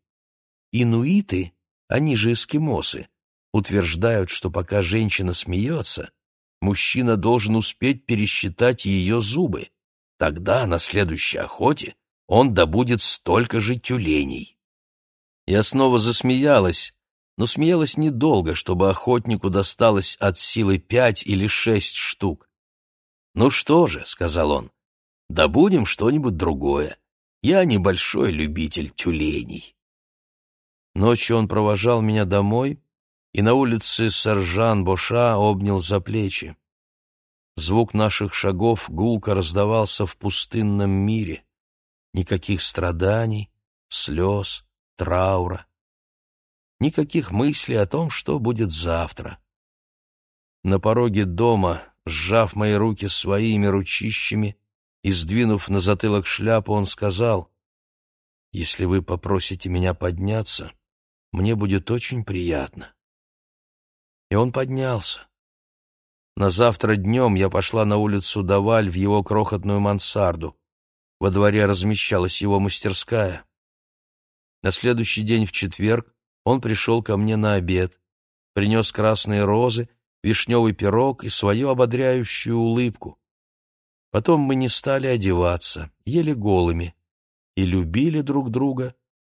Инуиты, они же эскимосы, утверждают, что пока женщина смеется, мужчина должен успеть пересчитать ее зубы. Тогда на следующей охоте он добудет столько же тюленей. Я снова засмеялась, но смеялась недолго, чтобы охотнику досталось от силы пять или шесть штук. «Ну что же», — сказал он, — «добудем что-нибудь другое. Я небольшой любитель тюленей». Ночью он провожал меня домой и на улице Сержан-Боша обнял за плечи. Звук наших шагов гулко раздавался в пустынном мире. Никаких страданий, слез, траура. Никаких мыслей о том, что будет завтра. На пороге дома, сжав мои руки своими ручищами и сдвинув на затылок шляпу, он сказал, «Если вы попросите меня подняться, мне будет очень приятно». И он поднялся. На завтра днем я пошла на улицу Даваль в его крохотную мансарду. Во дворе размещалась его мастерская. На следующий день в четверг он пришел ко мне на обед, принес красные розы, вишневый пирог и свою ободряющую улыбку. Потом мы не стали одеваться, ели голыми и любили друг друга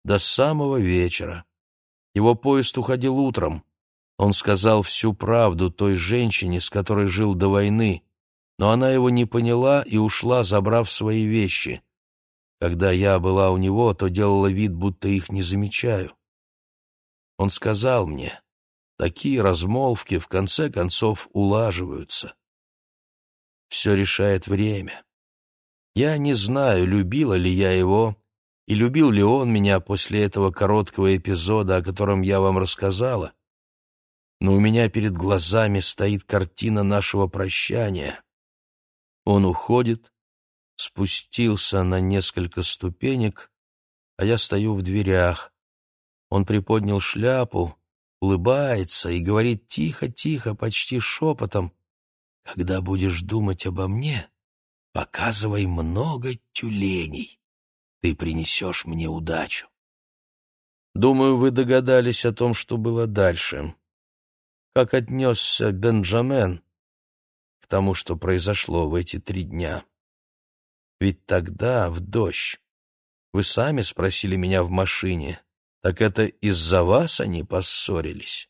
до самого вечера. Его поезд уходил утром. Он сказал всю правду той женщине, с которой жил до войны, но она его не поняла и ушла, забрав свои вещи. Когда я была у него, то делала вид, будто их не замечаю. Он сказал мне, такие размолвки в конце концов улаживаются. Все решает время. Я не знаю, любила ли я его, и любил ли он меня после этого короткого эпизода, о котором я вам рассказала, но у меня перед глазами стоит картина нашего прощания. Он уходит, спустился на несколько ступенек, а я стою в дверях. Он приподнял шляпу, улыбается и говорит тихо-тихо, почти шепотом, «Когда будешь думать обо мне, показывай много тюленей. Ты принесешь мне удачу». Думаю, вы догадались о том, что было дальше как отнесся Бенджамен к тому, что произошло в эти три дня. Ведь тогда, в дождь, вы сами спросили меня в машине, так это из-за вас они поссорились?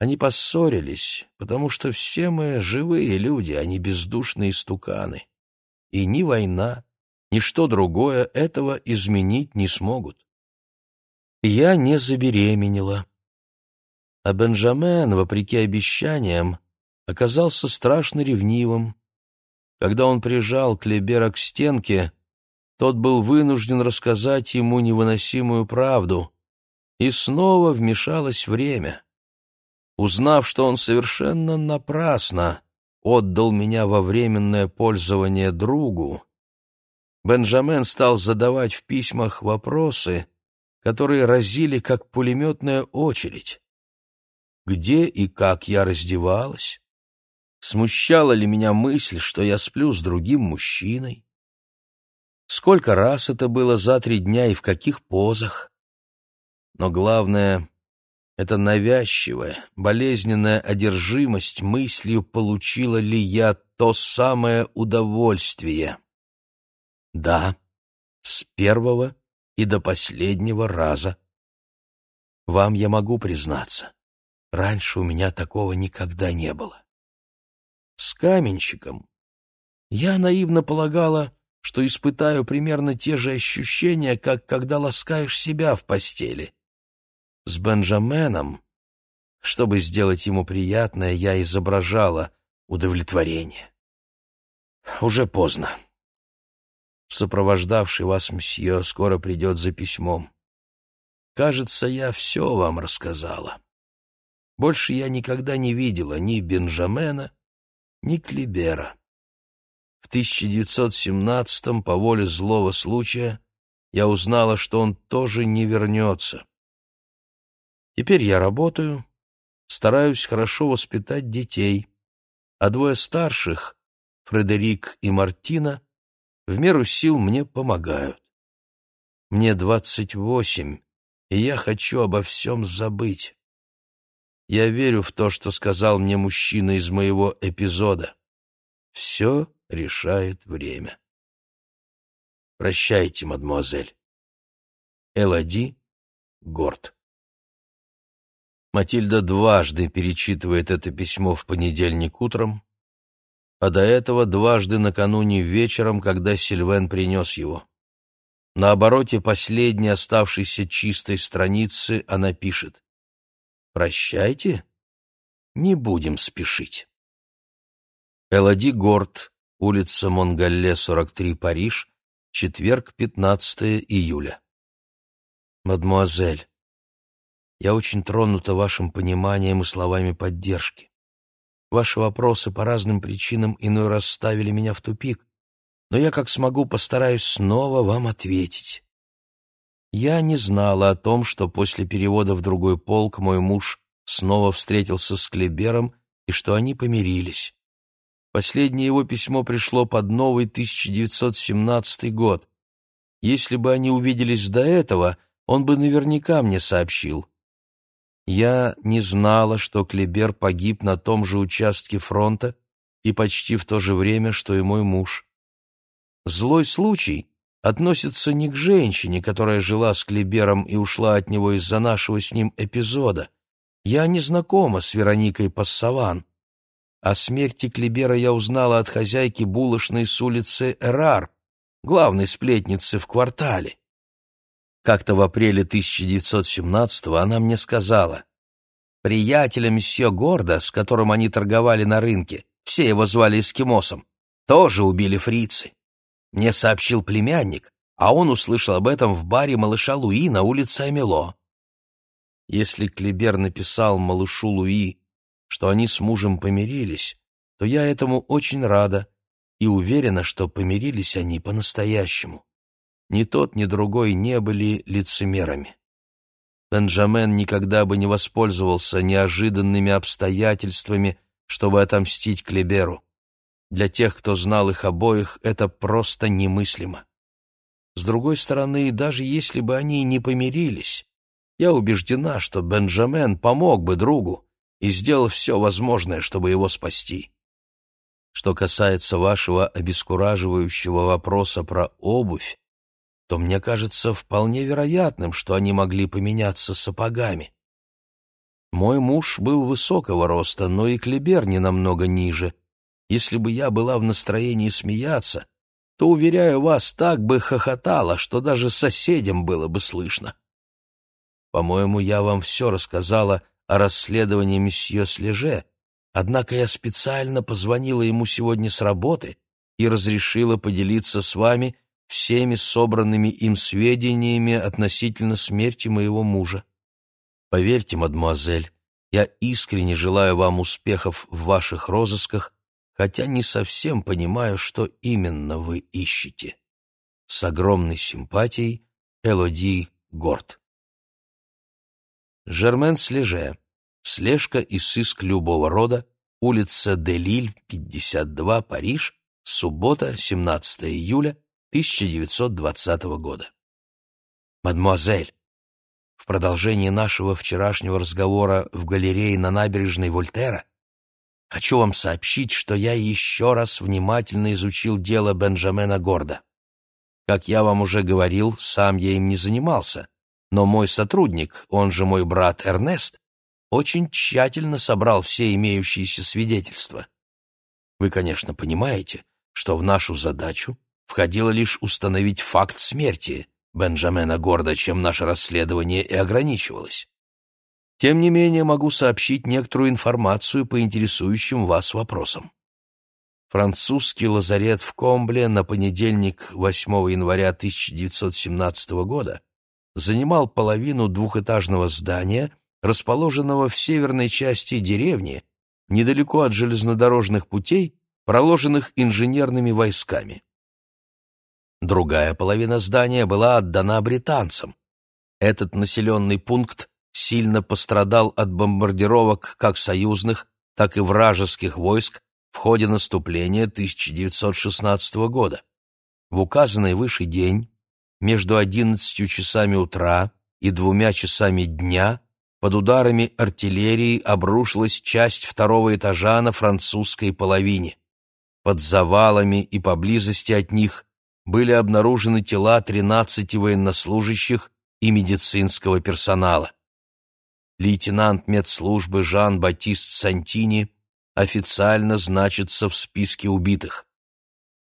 Они поссорились, потому что все мы живые люди, а не бездушные стуканы. И ни война, ни что другое этого изменить не смогут. Я не забеременела, а Бенджамен, вопреки обещаниям, оказался страшно ревнивым. Когда он прижал Клебера к стенке, тот был вынужден рассказать ему невыносимую правду, и снова вмешалось время. Узнав, что он совершенно напрасно отдал меня во временное пользование другу, Бенджамен стал задавать в письмах вопросы, которые разили как пулеметная очередь где и как я раздевалась? Смущала ли меня мысль, что я сплю с другим мужчиной? Сколько раз это было за три дня и в каких позах? Но главное — это навязчивая, болезненная одержимость мыслью, получила ли я то самое удовольствие. Да, с первого и до последнего раза. Вам я могу признаться. Раньше у меня такого никогда не было. С каменщиком я наивно полагала, что испытаю примерно те же ощущения, как когда ласкаешь себя в постели. С Бенджаменом, чтобы сделать ему приятное, я изображала удовлетворение. Уже поздно. Сопровождавший вас мсье скоро придет за письмом. Кажется, я все вам рассказала. Больше я никогда не видела ни Бенджамена, ни Клибера. В 1917-м, по воле злого случая, я узнала, что он тоже не вернется. Теперь я работаю, стараюсь хорошо воспитать детей, а двое старших, Фредерик и Мартина, в меру сил мне помогают. Мне двадцать восемь, и я хочу обо всем забыть. Я верю в то, что сказал мне мужчина из моего эпизода. Все решает время. Прощайте, мадемуазель. Элоди Горд. Матильда дважды перечитывает это письмо в понедельник утром, а до этого дважды накануне вечером, когда Сильвен принес его. На обороте последней оставшейся чистой страницы она пишет «Прощайте, не будем спешить». Элоди Горд, улица Монгалле, 43, Париж, четверг, 15 июля. Мадмуазель, я очень тронута вашим пониманием и словами поддержки. Ваши вопросы по разным причинам иной раз ставили меня в тупик, но я как смогу постараюсь снова вам ответить. Я не знала о том, что после перевода в другой полк мой муж снова встретился с Клебером и что они помирились. Последнее его письмо пришло под новый 1917 год. Если бы они увиделись до этого, он бы наверняка мне сообщил. Я не знала, что Клебер погиб на том же участке фронта и почти в то же время, что и мой муж. Злой случай относится не к женщине, которая жила с Клебером и ушла от него из-за нашего с ним эпизода. Я не знакома с Вероникой Пассаван. О смерти Клебера я узнала от хозяйки булочной с улицы Эрар, главной сплетницы в квартале. Как-то в апреле 1917-го она мне сказала, «Приятеля месье Горда, с которым они торговали на рынке, все его звали эскимосом, тоже убили фрицы. Мне сообщил племянник, а он услышал об этом в баре малыша Луи на улице Амело. Если Клебер написал малышу Луи, что они с мужем помирились, то я этому очень рада и уверена, что помирились они по-настоящему. Ни тот, ни другой не были лицемерами. Бенджамен никогда бы не воспользовался неожиданными обстоятельствами, чтобы отомстить Клеберу. Для тех, кто знал их обоих, это просто немыслимо. С другой стороны, даже если бы они не помирились, я убеждена, что Бенджамен помог бы другу и сделал все возможное, чтобы его спасти. Что касается вашего обескураживающего вопроса про обувь, то мне кажется вполне вероятным, что они могли поменяться сапогами. Мой муж был высокого роста, но и Клебер не намного ниже. Если бы я была в настроении смеяться, то, уверяю вас, так бы хохотала, что даже соседям было бы слышно. По-моему, я вам все рассказала о расследовании месье Слеже, однако я специально позвонила ему сегодня с работы и разрешила поделиться с вами всеми собранными им сведениями относительно смерти моего мужа. Поверьте, мадемуазель, я искренне желаю вам успехов в ваших розысках, хотя не совсем понимаю, что именно вы ищете. С огромной симпатией, Элоди Горд. Жермен Слеже. Слежка и сыск любого рода. Улица Делиль, 52, Париж. Суббота, 17 июля 1920 года. Мадемуазель, в продолжении нашего вчерашнего разговора в галерее на набережной Вольтера хочу вам сообщить, что я еще раз внимательно изучил дело Бенджамена Горда. Как я вам уже говорил, сам я им не занимался, но мой сотрудник, он же мой брат Эрнест, очень тщательно собрал все имеющиеся свидетельства. Вы, конечно, понимаете, что в нашу задачу входило лишь установить факт смерти Бенджамена Горда, чем наше расследование и ограничивалось. Тем не менее, могу сообщить некоторую информацию по интересующим вас вопросам. Французский лазарет в Комбле на понедельник 8 января 1917 года занимал половину двухэтажного здания, расположенного в северной части деревни, недалеко от железнодорожных путей, проложенных инженерными войсками. Другая половина здания была отдана британцам. Этот населенный пункт сильно пострадал от бомбардировок как союзных, так и вражеских войск в ходе наступления 1916 года. в указанный выше день, между одиннадцатью часами утра и двумя часами дня, под ударами артиллерии обрушилась часть второго этажа на французской половине. Под завалами и поблизости от них были обнаружены тела 13 военнослужащих и медицинского персонала. Лейтенант медслужбы Жан-Батист Сантини официально значится в списке убитых.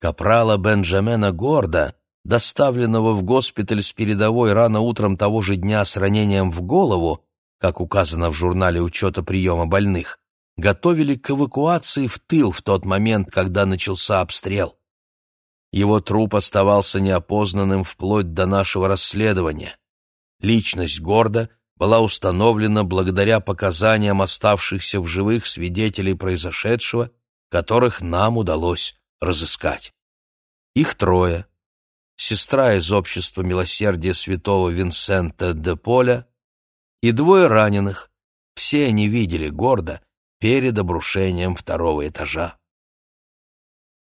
Капрала Бенджамена Горда, доставленного в госпиталь с передовой рано утром того же дня с ранением в голову, как указано в журнале учета приема больных, готовили к эвакуации в тыл в тот момент, когда начался обстрел. Его труп оставался неопознанным вплоть до нашего расследования. Личность Горда была установлена благодаря показаниям оставшихся в живых свидетелей произошедшего, которых нам удалось разыскать. Их трое. Сестра из общества милосердия святого Винсента де Поля и двое раненых. Все они видели Горда перед обрушением второго этажа.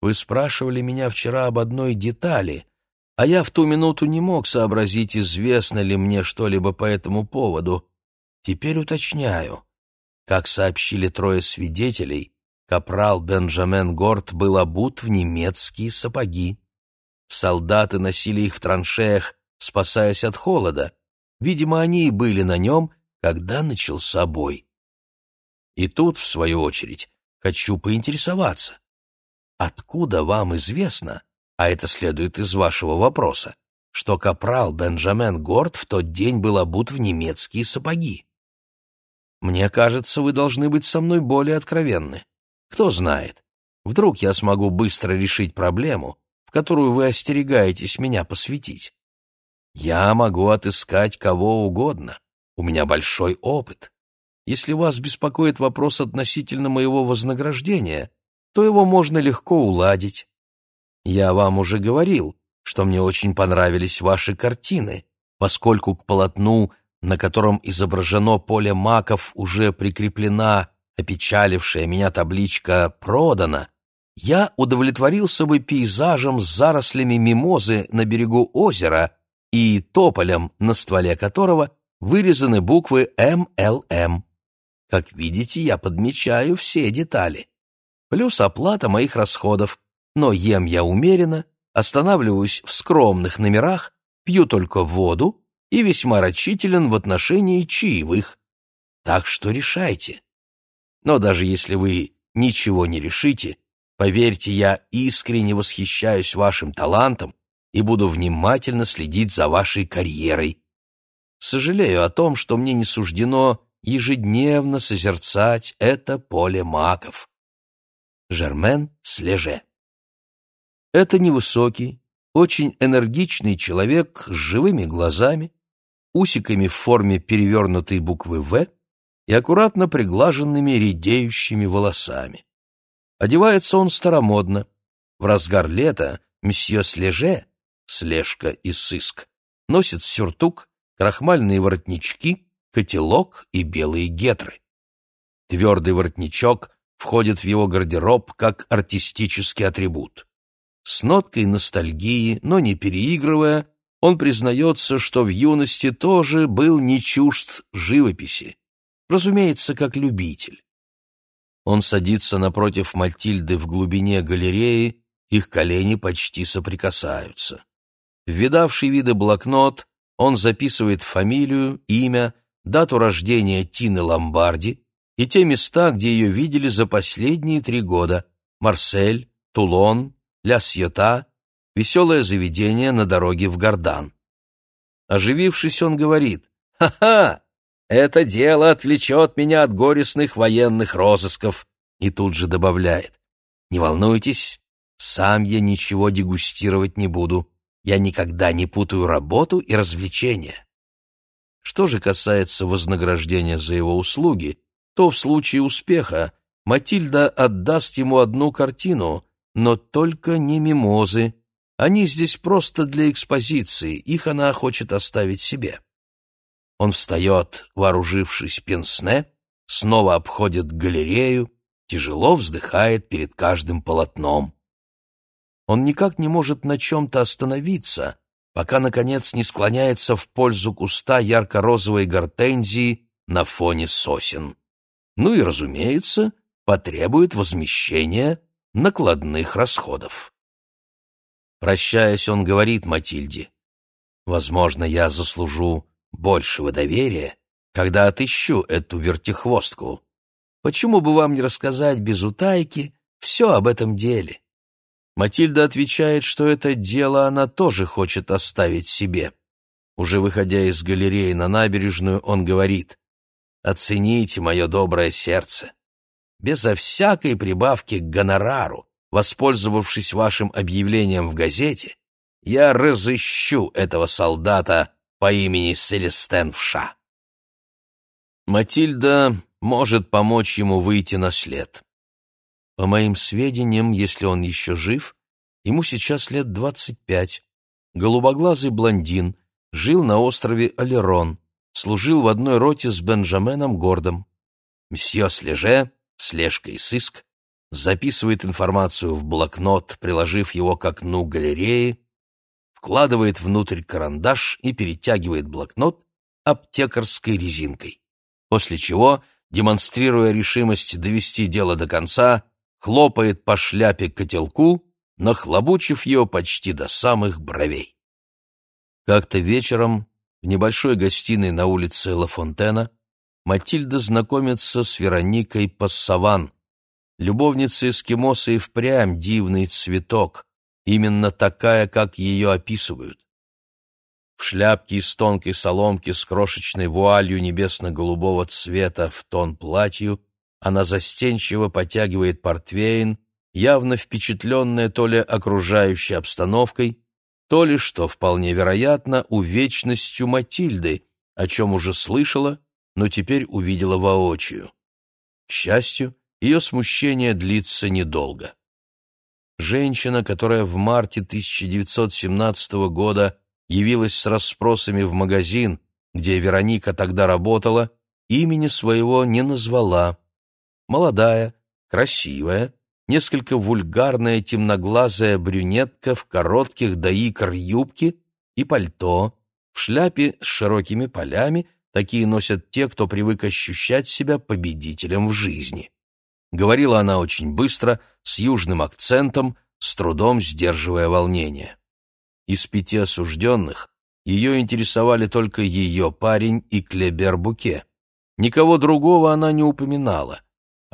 Вы спрашивали меня вчера об одной детали, а я в ту минуту не мог сообразить, известно ли мне что-либо по этому поводу. Теперь уточняю. Как сообщили трое свидетелей, капрал Бенджамен Горд был обут в немецкие сапоги. Солдаты носили их в траншеях, спасаясь от холода. Видимо, они и были на нем, когда начался бой. И тут, в свою очередь, хочу поинтересоваться. Откуда вам известно, а это следует из вашего вопроса, что капрал Бенджамен Горд в тот день был обут в немецкие сапоги? Мне кажется, вы должны быть со мной более откровенны. Кто знает, вдруг я смогу быстро решить проблему, в которую вы остерегаетесь меня посвятить. Я могу отыскать кого угодно, у меня большой опыт. Если вас беспокоит вопрос относительно моего вознаграждения, то его можно легко уладить. Я вам уже говорил, что мне очень понравились ваши картины, поскольку к полотну, на котором изображено поле маков, уже прикреплена опечалившая меня табличка «Продано», я удовлетворился бы пейзажем с зарослями мимозы на берегу озера и тополем, на стволе которого вырезаны буквы МЛМ. Как видите, я подмечаю все детали плюс оплата моих расходов, но ем я умеренно, останавливаюсь в скромных номерах, пью только воду и весьма рачителен в отношении чаевых. Так что решайте. Но даже если вы ничего не решите, поверьте, я искренне восхищаюсь вашим талантом и буду внимательно следить за вашей карьерой. Сожалею о том, что мне не суждено ежедневно созерцать это поле маков. Жермен Слеже. Это невысокий, очень энергичный человек с живыми глазами, усиками в форме перевернутой буквы «В» и аккуратно приглаженными редеющими волосами. Одевается он старомодно. В разгар лета месье Слеже, слежка и сыск, носит сюртук, крахмальные воротнички, котелок и белые гетры. Твердый воротничок входит в его гардероб как артистический атрибут. С ноткой ностальгии, но не переигрывая, он признается, что в юности тоже был не чужд живописи, разумеется, как любитель. Он садится напротив Мальтильды в глубине галереи, их колени почти соприкасаются. Видавший виды блокнот, он записывает фамилию, имя, дату рождения Тины Ломбарди, и те места, где ее видели за последние три года — Марсель, Тулон, Ля-Сьета, веселое заведение на дороге в Гардан. Оживившись, он говорит, «Ха-ха! Это дело отвлечет меня от горестных военных розысков!» И тут же добавляет, «Не волнуйтесь, сам я ничего дегустировать не буду. Я никогда не путаю работу и развлечения». Что же касается вознаграждения за его услуги, то в случае успеха Матильда отдаст ему одну картину, но только не мимозы. Они здесь просто для экспозиции, их она хочет оставить себе. Он встает, вооружившись пенсне, снова обходит галерею, тяжело вздыхает перед каждым полотном. Он никак не может на чем-то остановиться, пока, наконец, не склоняется в пользу куста ярко-розовой гортензии на фоне сосен. Ну и, разумеется, потребует возмещения накладных расходов. Прощаясь, он говорит Матильде, «Возможно, я заслужу большего доверия, когда отыщу эту вертихвостку. Почему бы вам не рассказать без утайки все об этом деле?» Матильда отвечает, что это дело она тоже хочет оставить себе. Уже выходя из галереи на набережную, он говорит, «Оцените мое доброе сердце. Безо всякой прибавки к гонорару, воспользовавшись вашим объявлением в газете, я разыщу этого солдата по имени Селестен Вша». Матильда может помочь ему выйти на след. По моим сведениям, если он еще жив, ему сейчас лет двадцать пять. Голубоглазый блондин, жил на острове Алерон, служил в одной роте с Бенджаменом Гордом. Мсье Слеже, слежка и сыск, записывает информацию в блокнот, приложив его к окну галереи, вкладывает внутрь карандаш и перетягивает блокнот аптекарской резинкой. После чего, демонстрируя решимость довести дело до конца, хлопает по шляпе котелку, нахлобучив ее почти до самых бровей. Как-то вечером в небольшой гостиной на улице Ла Фонтена Матильда знакомится с Вероникой Пассаван. Любовница эскимоса и впрямь дивный цветок, именно такая, как ее описывают. В шляпке из тонкой соломки с крошечной вуалью небесно-голубого цвета в тон платью она застенчиво потягивает портвейн, явно впечатленная то ли окружающей обстановкой, то ли, что вполне вероятно, увечностью Матильды, о чем уже слышала, но теперь увидела воочию. К счастью, ее смущение длится недолго. Женщина, которая в марте 1917 года явилась с расспросами в магазин, где Вероника тогда работала, имени своего не назвала, Молодая, красивая, несколько вульгарная темноглазая брюнетка в коротких до икр юбке и пальто, в шляпе с широкими полями, такие носят те, кто привык ощущать себя победителем в жизни. Говорила она очень быстро, с южным акцентом, с трудом сдерживая волнение. Из пяти осужденных ее интересовали только ее парень и Клебер Буке. Никого другого она не упоминала.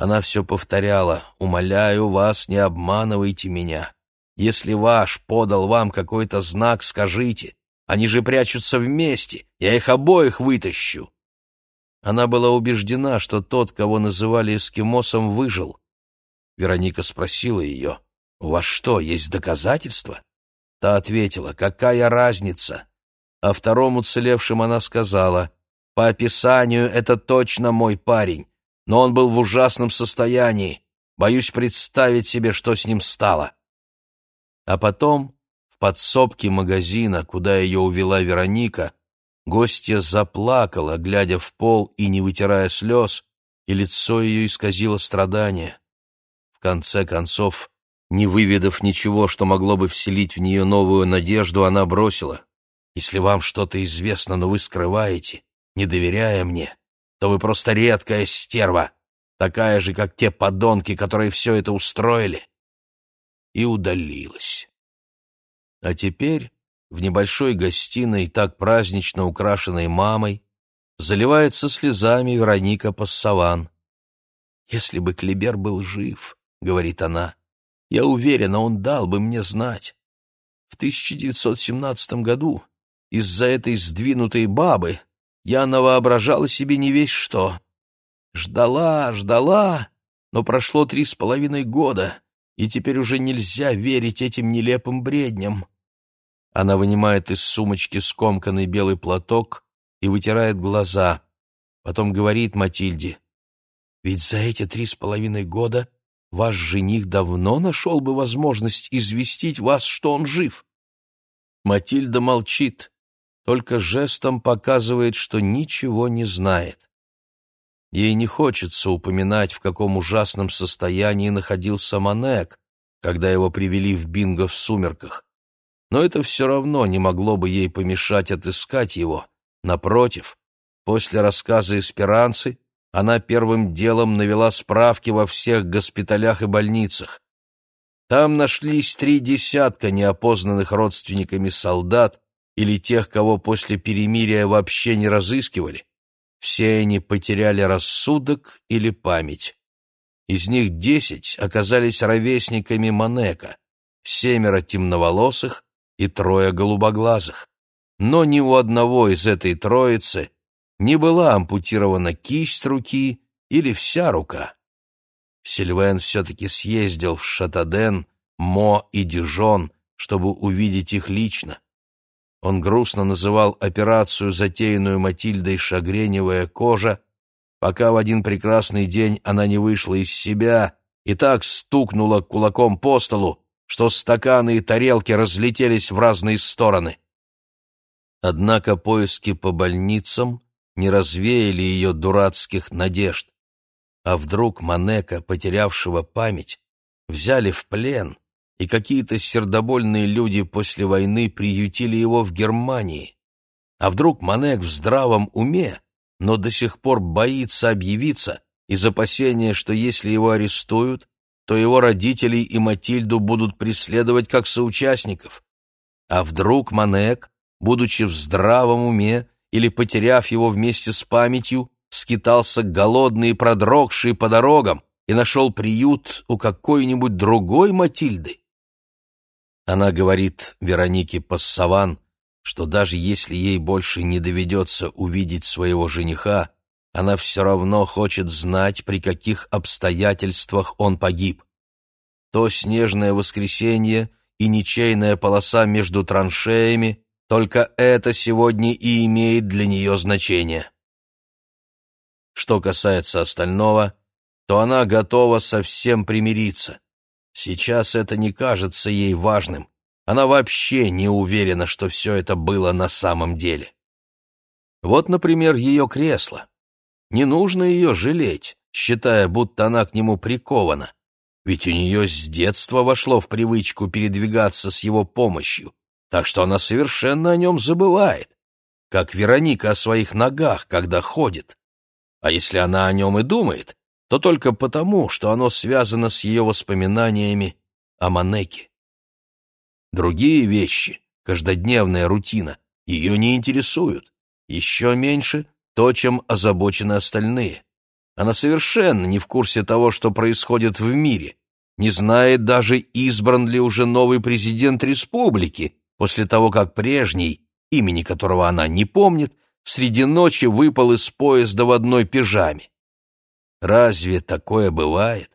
Она все повторяла «Умоляю вас, не обманывайте меня. Если ваш подал вам какой-то знак, скажите. Они же прячутся вместе, я их обоих вытащу». Она была убеждена, что тот, кого называли эскимосом, выжил. Вероника спросила ее, «У вас что, есть доказательства?» Та ответила, «Какая разница?» А второму целевшим она сказала, «По описанию это точно мой парень но он был в ужасном состоянии. Боюсь представить себе, что с ним стало. А потом, в подсобке магазина, куда ее увела Вероника, гостья заплакала, глядя в пол и не вытирая слез, и лицо ее исказило страдание. В конце концов, не выведав ничего, что могло бы вселить в нее новую надежду, она бросила. «Если вам что-то известно, но вы скрываете, не доверяя мне, то вы просто редкая стерва, такая же, как те подонки, которые все это устроили. И удалилась. А теперь в небольшой гостиной, так празднично украшенной мамой, заливается слезами Вероника Пассаван. «Если бы Клибер был жив, — говорит она, — я уверена, он дал бы мне знать. В 1917 году из-за этой сдвинутой бабы я навоображала себе не весь что. Ждала, ждала, но прошло три с половиной года, и теперь уже нельзя верить этим нелепым бредням. Она вынимает из сумочки скомканный белый платок и вытирает глаза. Потом говорит Матильде, «Ведь за эти три с половиной года ваш жених давно нашел бы возможность известить вас, что он жив». Матильда молчит только жестом показывает, что ничего не знает. Ей не хочется упоминать, в каком ужасном состоянии находился Манек, когда его привели в бинго в сумерках. Но это все равно не могло бы ей помешать отыскать его. Напротив, после рассказа Эсперанцы она первым делом навела справки во всех госпиталях и больницах. Там нашлись три десятка неопознанных родственниками солдат или тех, кого после перемирия вообще не разыскивали. Все они потеряли рассудок или память. Из них десять оказались ровесниками Манека, семеро темноволосых и трое голубоглазых. Но ни у одного из этой троицы не была ампутирована кисть руки или вся рука. Сильвен все-таки съездил в Шатаден, Мо и Дижон, чтобы увидеть их лично. Он грустно называл операцию, затеянную Матильдой «Шагреневая кожа», пока в один прекрасный день она не вышла из себя и так стукнула кулаком по столу, что стаканы и тарелки разлетелись в разные стороны. Однако поиски по больницам не развеяли ее дурацких надежд. А вдруг Манека, потерявшего память, взяли в плен, и какие-то сердобольные люди после войны приютили его в Германии? А вдруг Манек в здравом уме но до сих пор боится объявиться из опасения, что если его арестуют, то его родителей и Матильду будут преследовать как соучастников. А вдруг Манек, будучи в здравом уме или потеряв его вместе с памятью, скитался голодный и продрогший по дорогам и нашел приют у какой-нибудь другой Матильды? Она говорит Веронике Пассаван, что даже если ей больше не доведется увидеть своего жениха, она все равно хочет знать, при каких обстоятельствах он погиб. То снежное воскресенье и ничейная полоса между траншеями, только это сегодня и имеет для нее значение. Что касается остального, то она готова совсем примириться. Сейчас это не кажется ей важным. Она вообще не уверена, что все это было на самом деле. Вот, например, ее кресло. Не нужно ее жалеть, считая, будто она к нему прикована. Ведь у нее с детства вошло в привычку передвигаться с его помощью, так что она совершенно о нем забывает, как Вероника о своих ногах, когда ходит. А если она о нем и думает, то только потому, что оно связано с ее воспоминаниями о Манеке. Другие вещи, каждодневная рутина, ее не интересуют. Еще меньше то, чем озабочены остальные. Она совершенно не в курсе того, что происходит в мире, не знает даже, избран ли уже новый президент республики, после того, как прежний, имени которого она не помнит, среди ночи выпал из поезда в одной пижаме. Разве такое бывает?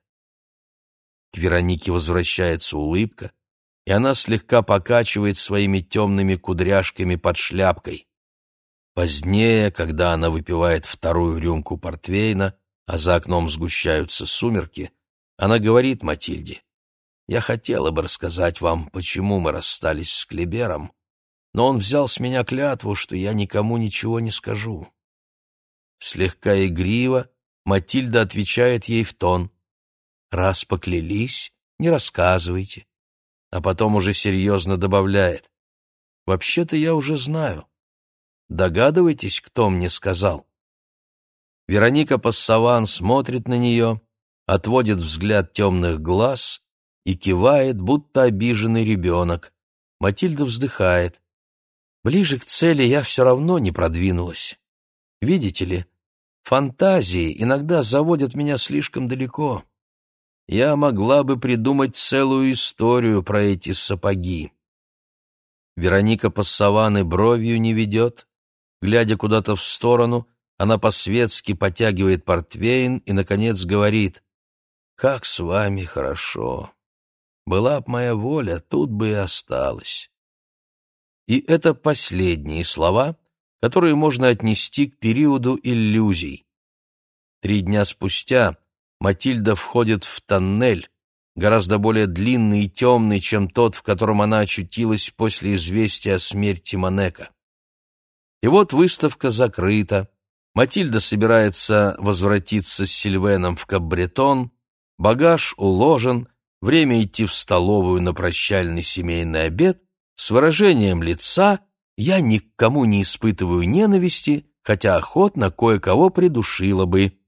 К Веронике возвращается улыбка, и она слегка покачивает своими темными кудряшками под шляпкой. Позднее, когда она выпивает вторую рюмку портвейна, а за окном сгущаются сумерки, она говорит Матильде, «Я хотела бы рассказать вам, почему мы расстались с Клебером, но он взял с меня клятву, что я никому ничего не скажу». Слегка игриво Матильда отвечает ей в тон, «Раз поклялись, не рассказывайте а потом уже серьезно добавляет. «Вообще-то я уже знаю. Догадываетесь, кто мне сказал?» Вероника Пассаван смотрит на нее, отводит взгляд темных глаз и кивает, будто обиженный ребенок. Матильда вздыхает. Ближе к цели я все равно не продвинулась. Видите ли, фантазии иногда заводят меня слишком далеко я могла бы придумать целую историю про эти сапоги. Вероника Пассаваны бровью не ведет. Глядя куда-то в сторону, она по-светски потягивает портвейн и, наконец, говорит, «Как с вами хорошо! Была б моя воля, тут бы и осталась». И это последние слова, которые можно отнести к периоду иллюзий. Три дня спустя Матильда входит в тоннель, гораздо более длинный и темный, чем тот, в котором она очутилась после известия о смерти Манека. И вот выставка закрыта. Матильда собирается возвратиться с Сильвеном в Кабретон, багаж уложен, время идти в столовую на прощальный семейный обед, с выражением лица я ни к кому не испытываю ненависти, хотя охотно кое-кого придушила бы.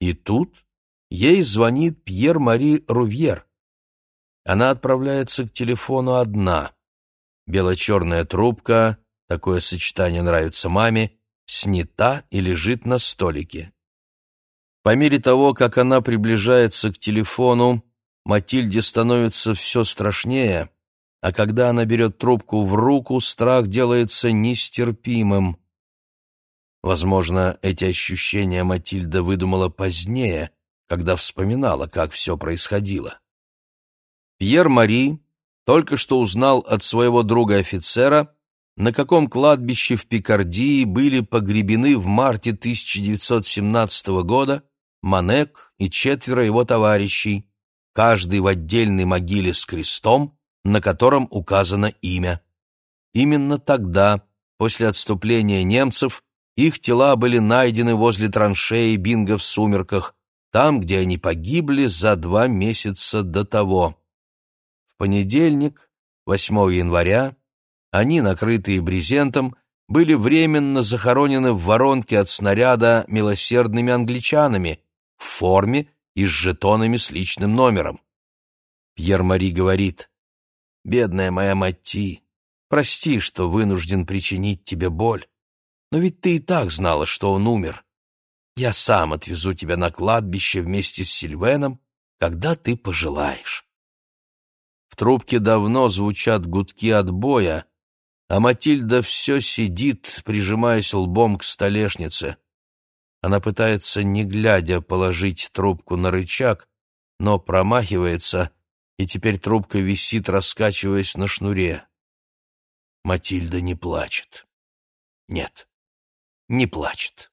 И тут ей звонит Пьер-Мари Рувьер. Она отправляется к телефону одна. Бело-черная трубка, такое сочетание нравится маме, снята и лежит на столике. По мере того, как она приближается к телефону, Матильде становится все страшнее, а когда она берет трубку в руку, страх делается нестерпимым. Возможно, эти ощущения Матильда выдумала позднее, когда вспоминала, как все происходило. Пьер-Мари только что узнал от своего друга-офицера, на каком кладбище в Пикардии были погребены в марте 1917 года Манек и четверо его товарищей, каждый в отдельной могиле с крестом, на котором указано имя. Именно тогда, после отступления немцев, их тела были найдены возле траншеи Бинга в сумерках, там, где они погибли за два месяца до того. В понедельник, 8 января, они, накрытые брезентом, были временно захоронены в воронке от снаряда милосердными англичанами в форме и с жетонами с личным номером. Пьер-Мари говорит, «Бедная моя Матти, прости, что вынужден причинить тебе боль, но ведь ты и так знала, что он умер. Я сам отвезу тебя на кладбище вместе с Сильвеном, когда ты пожелаешь». В трубке давно звучат гудки отбоя, а Матильда все сидит, прижимаясь лбом к столешнице. Она пытается, не глядя, положить трубку на рычаг, но промахивается, и теперь трубка висит, раскачиваясь на шнуре. Матильда не плачет. Нет, не плачет.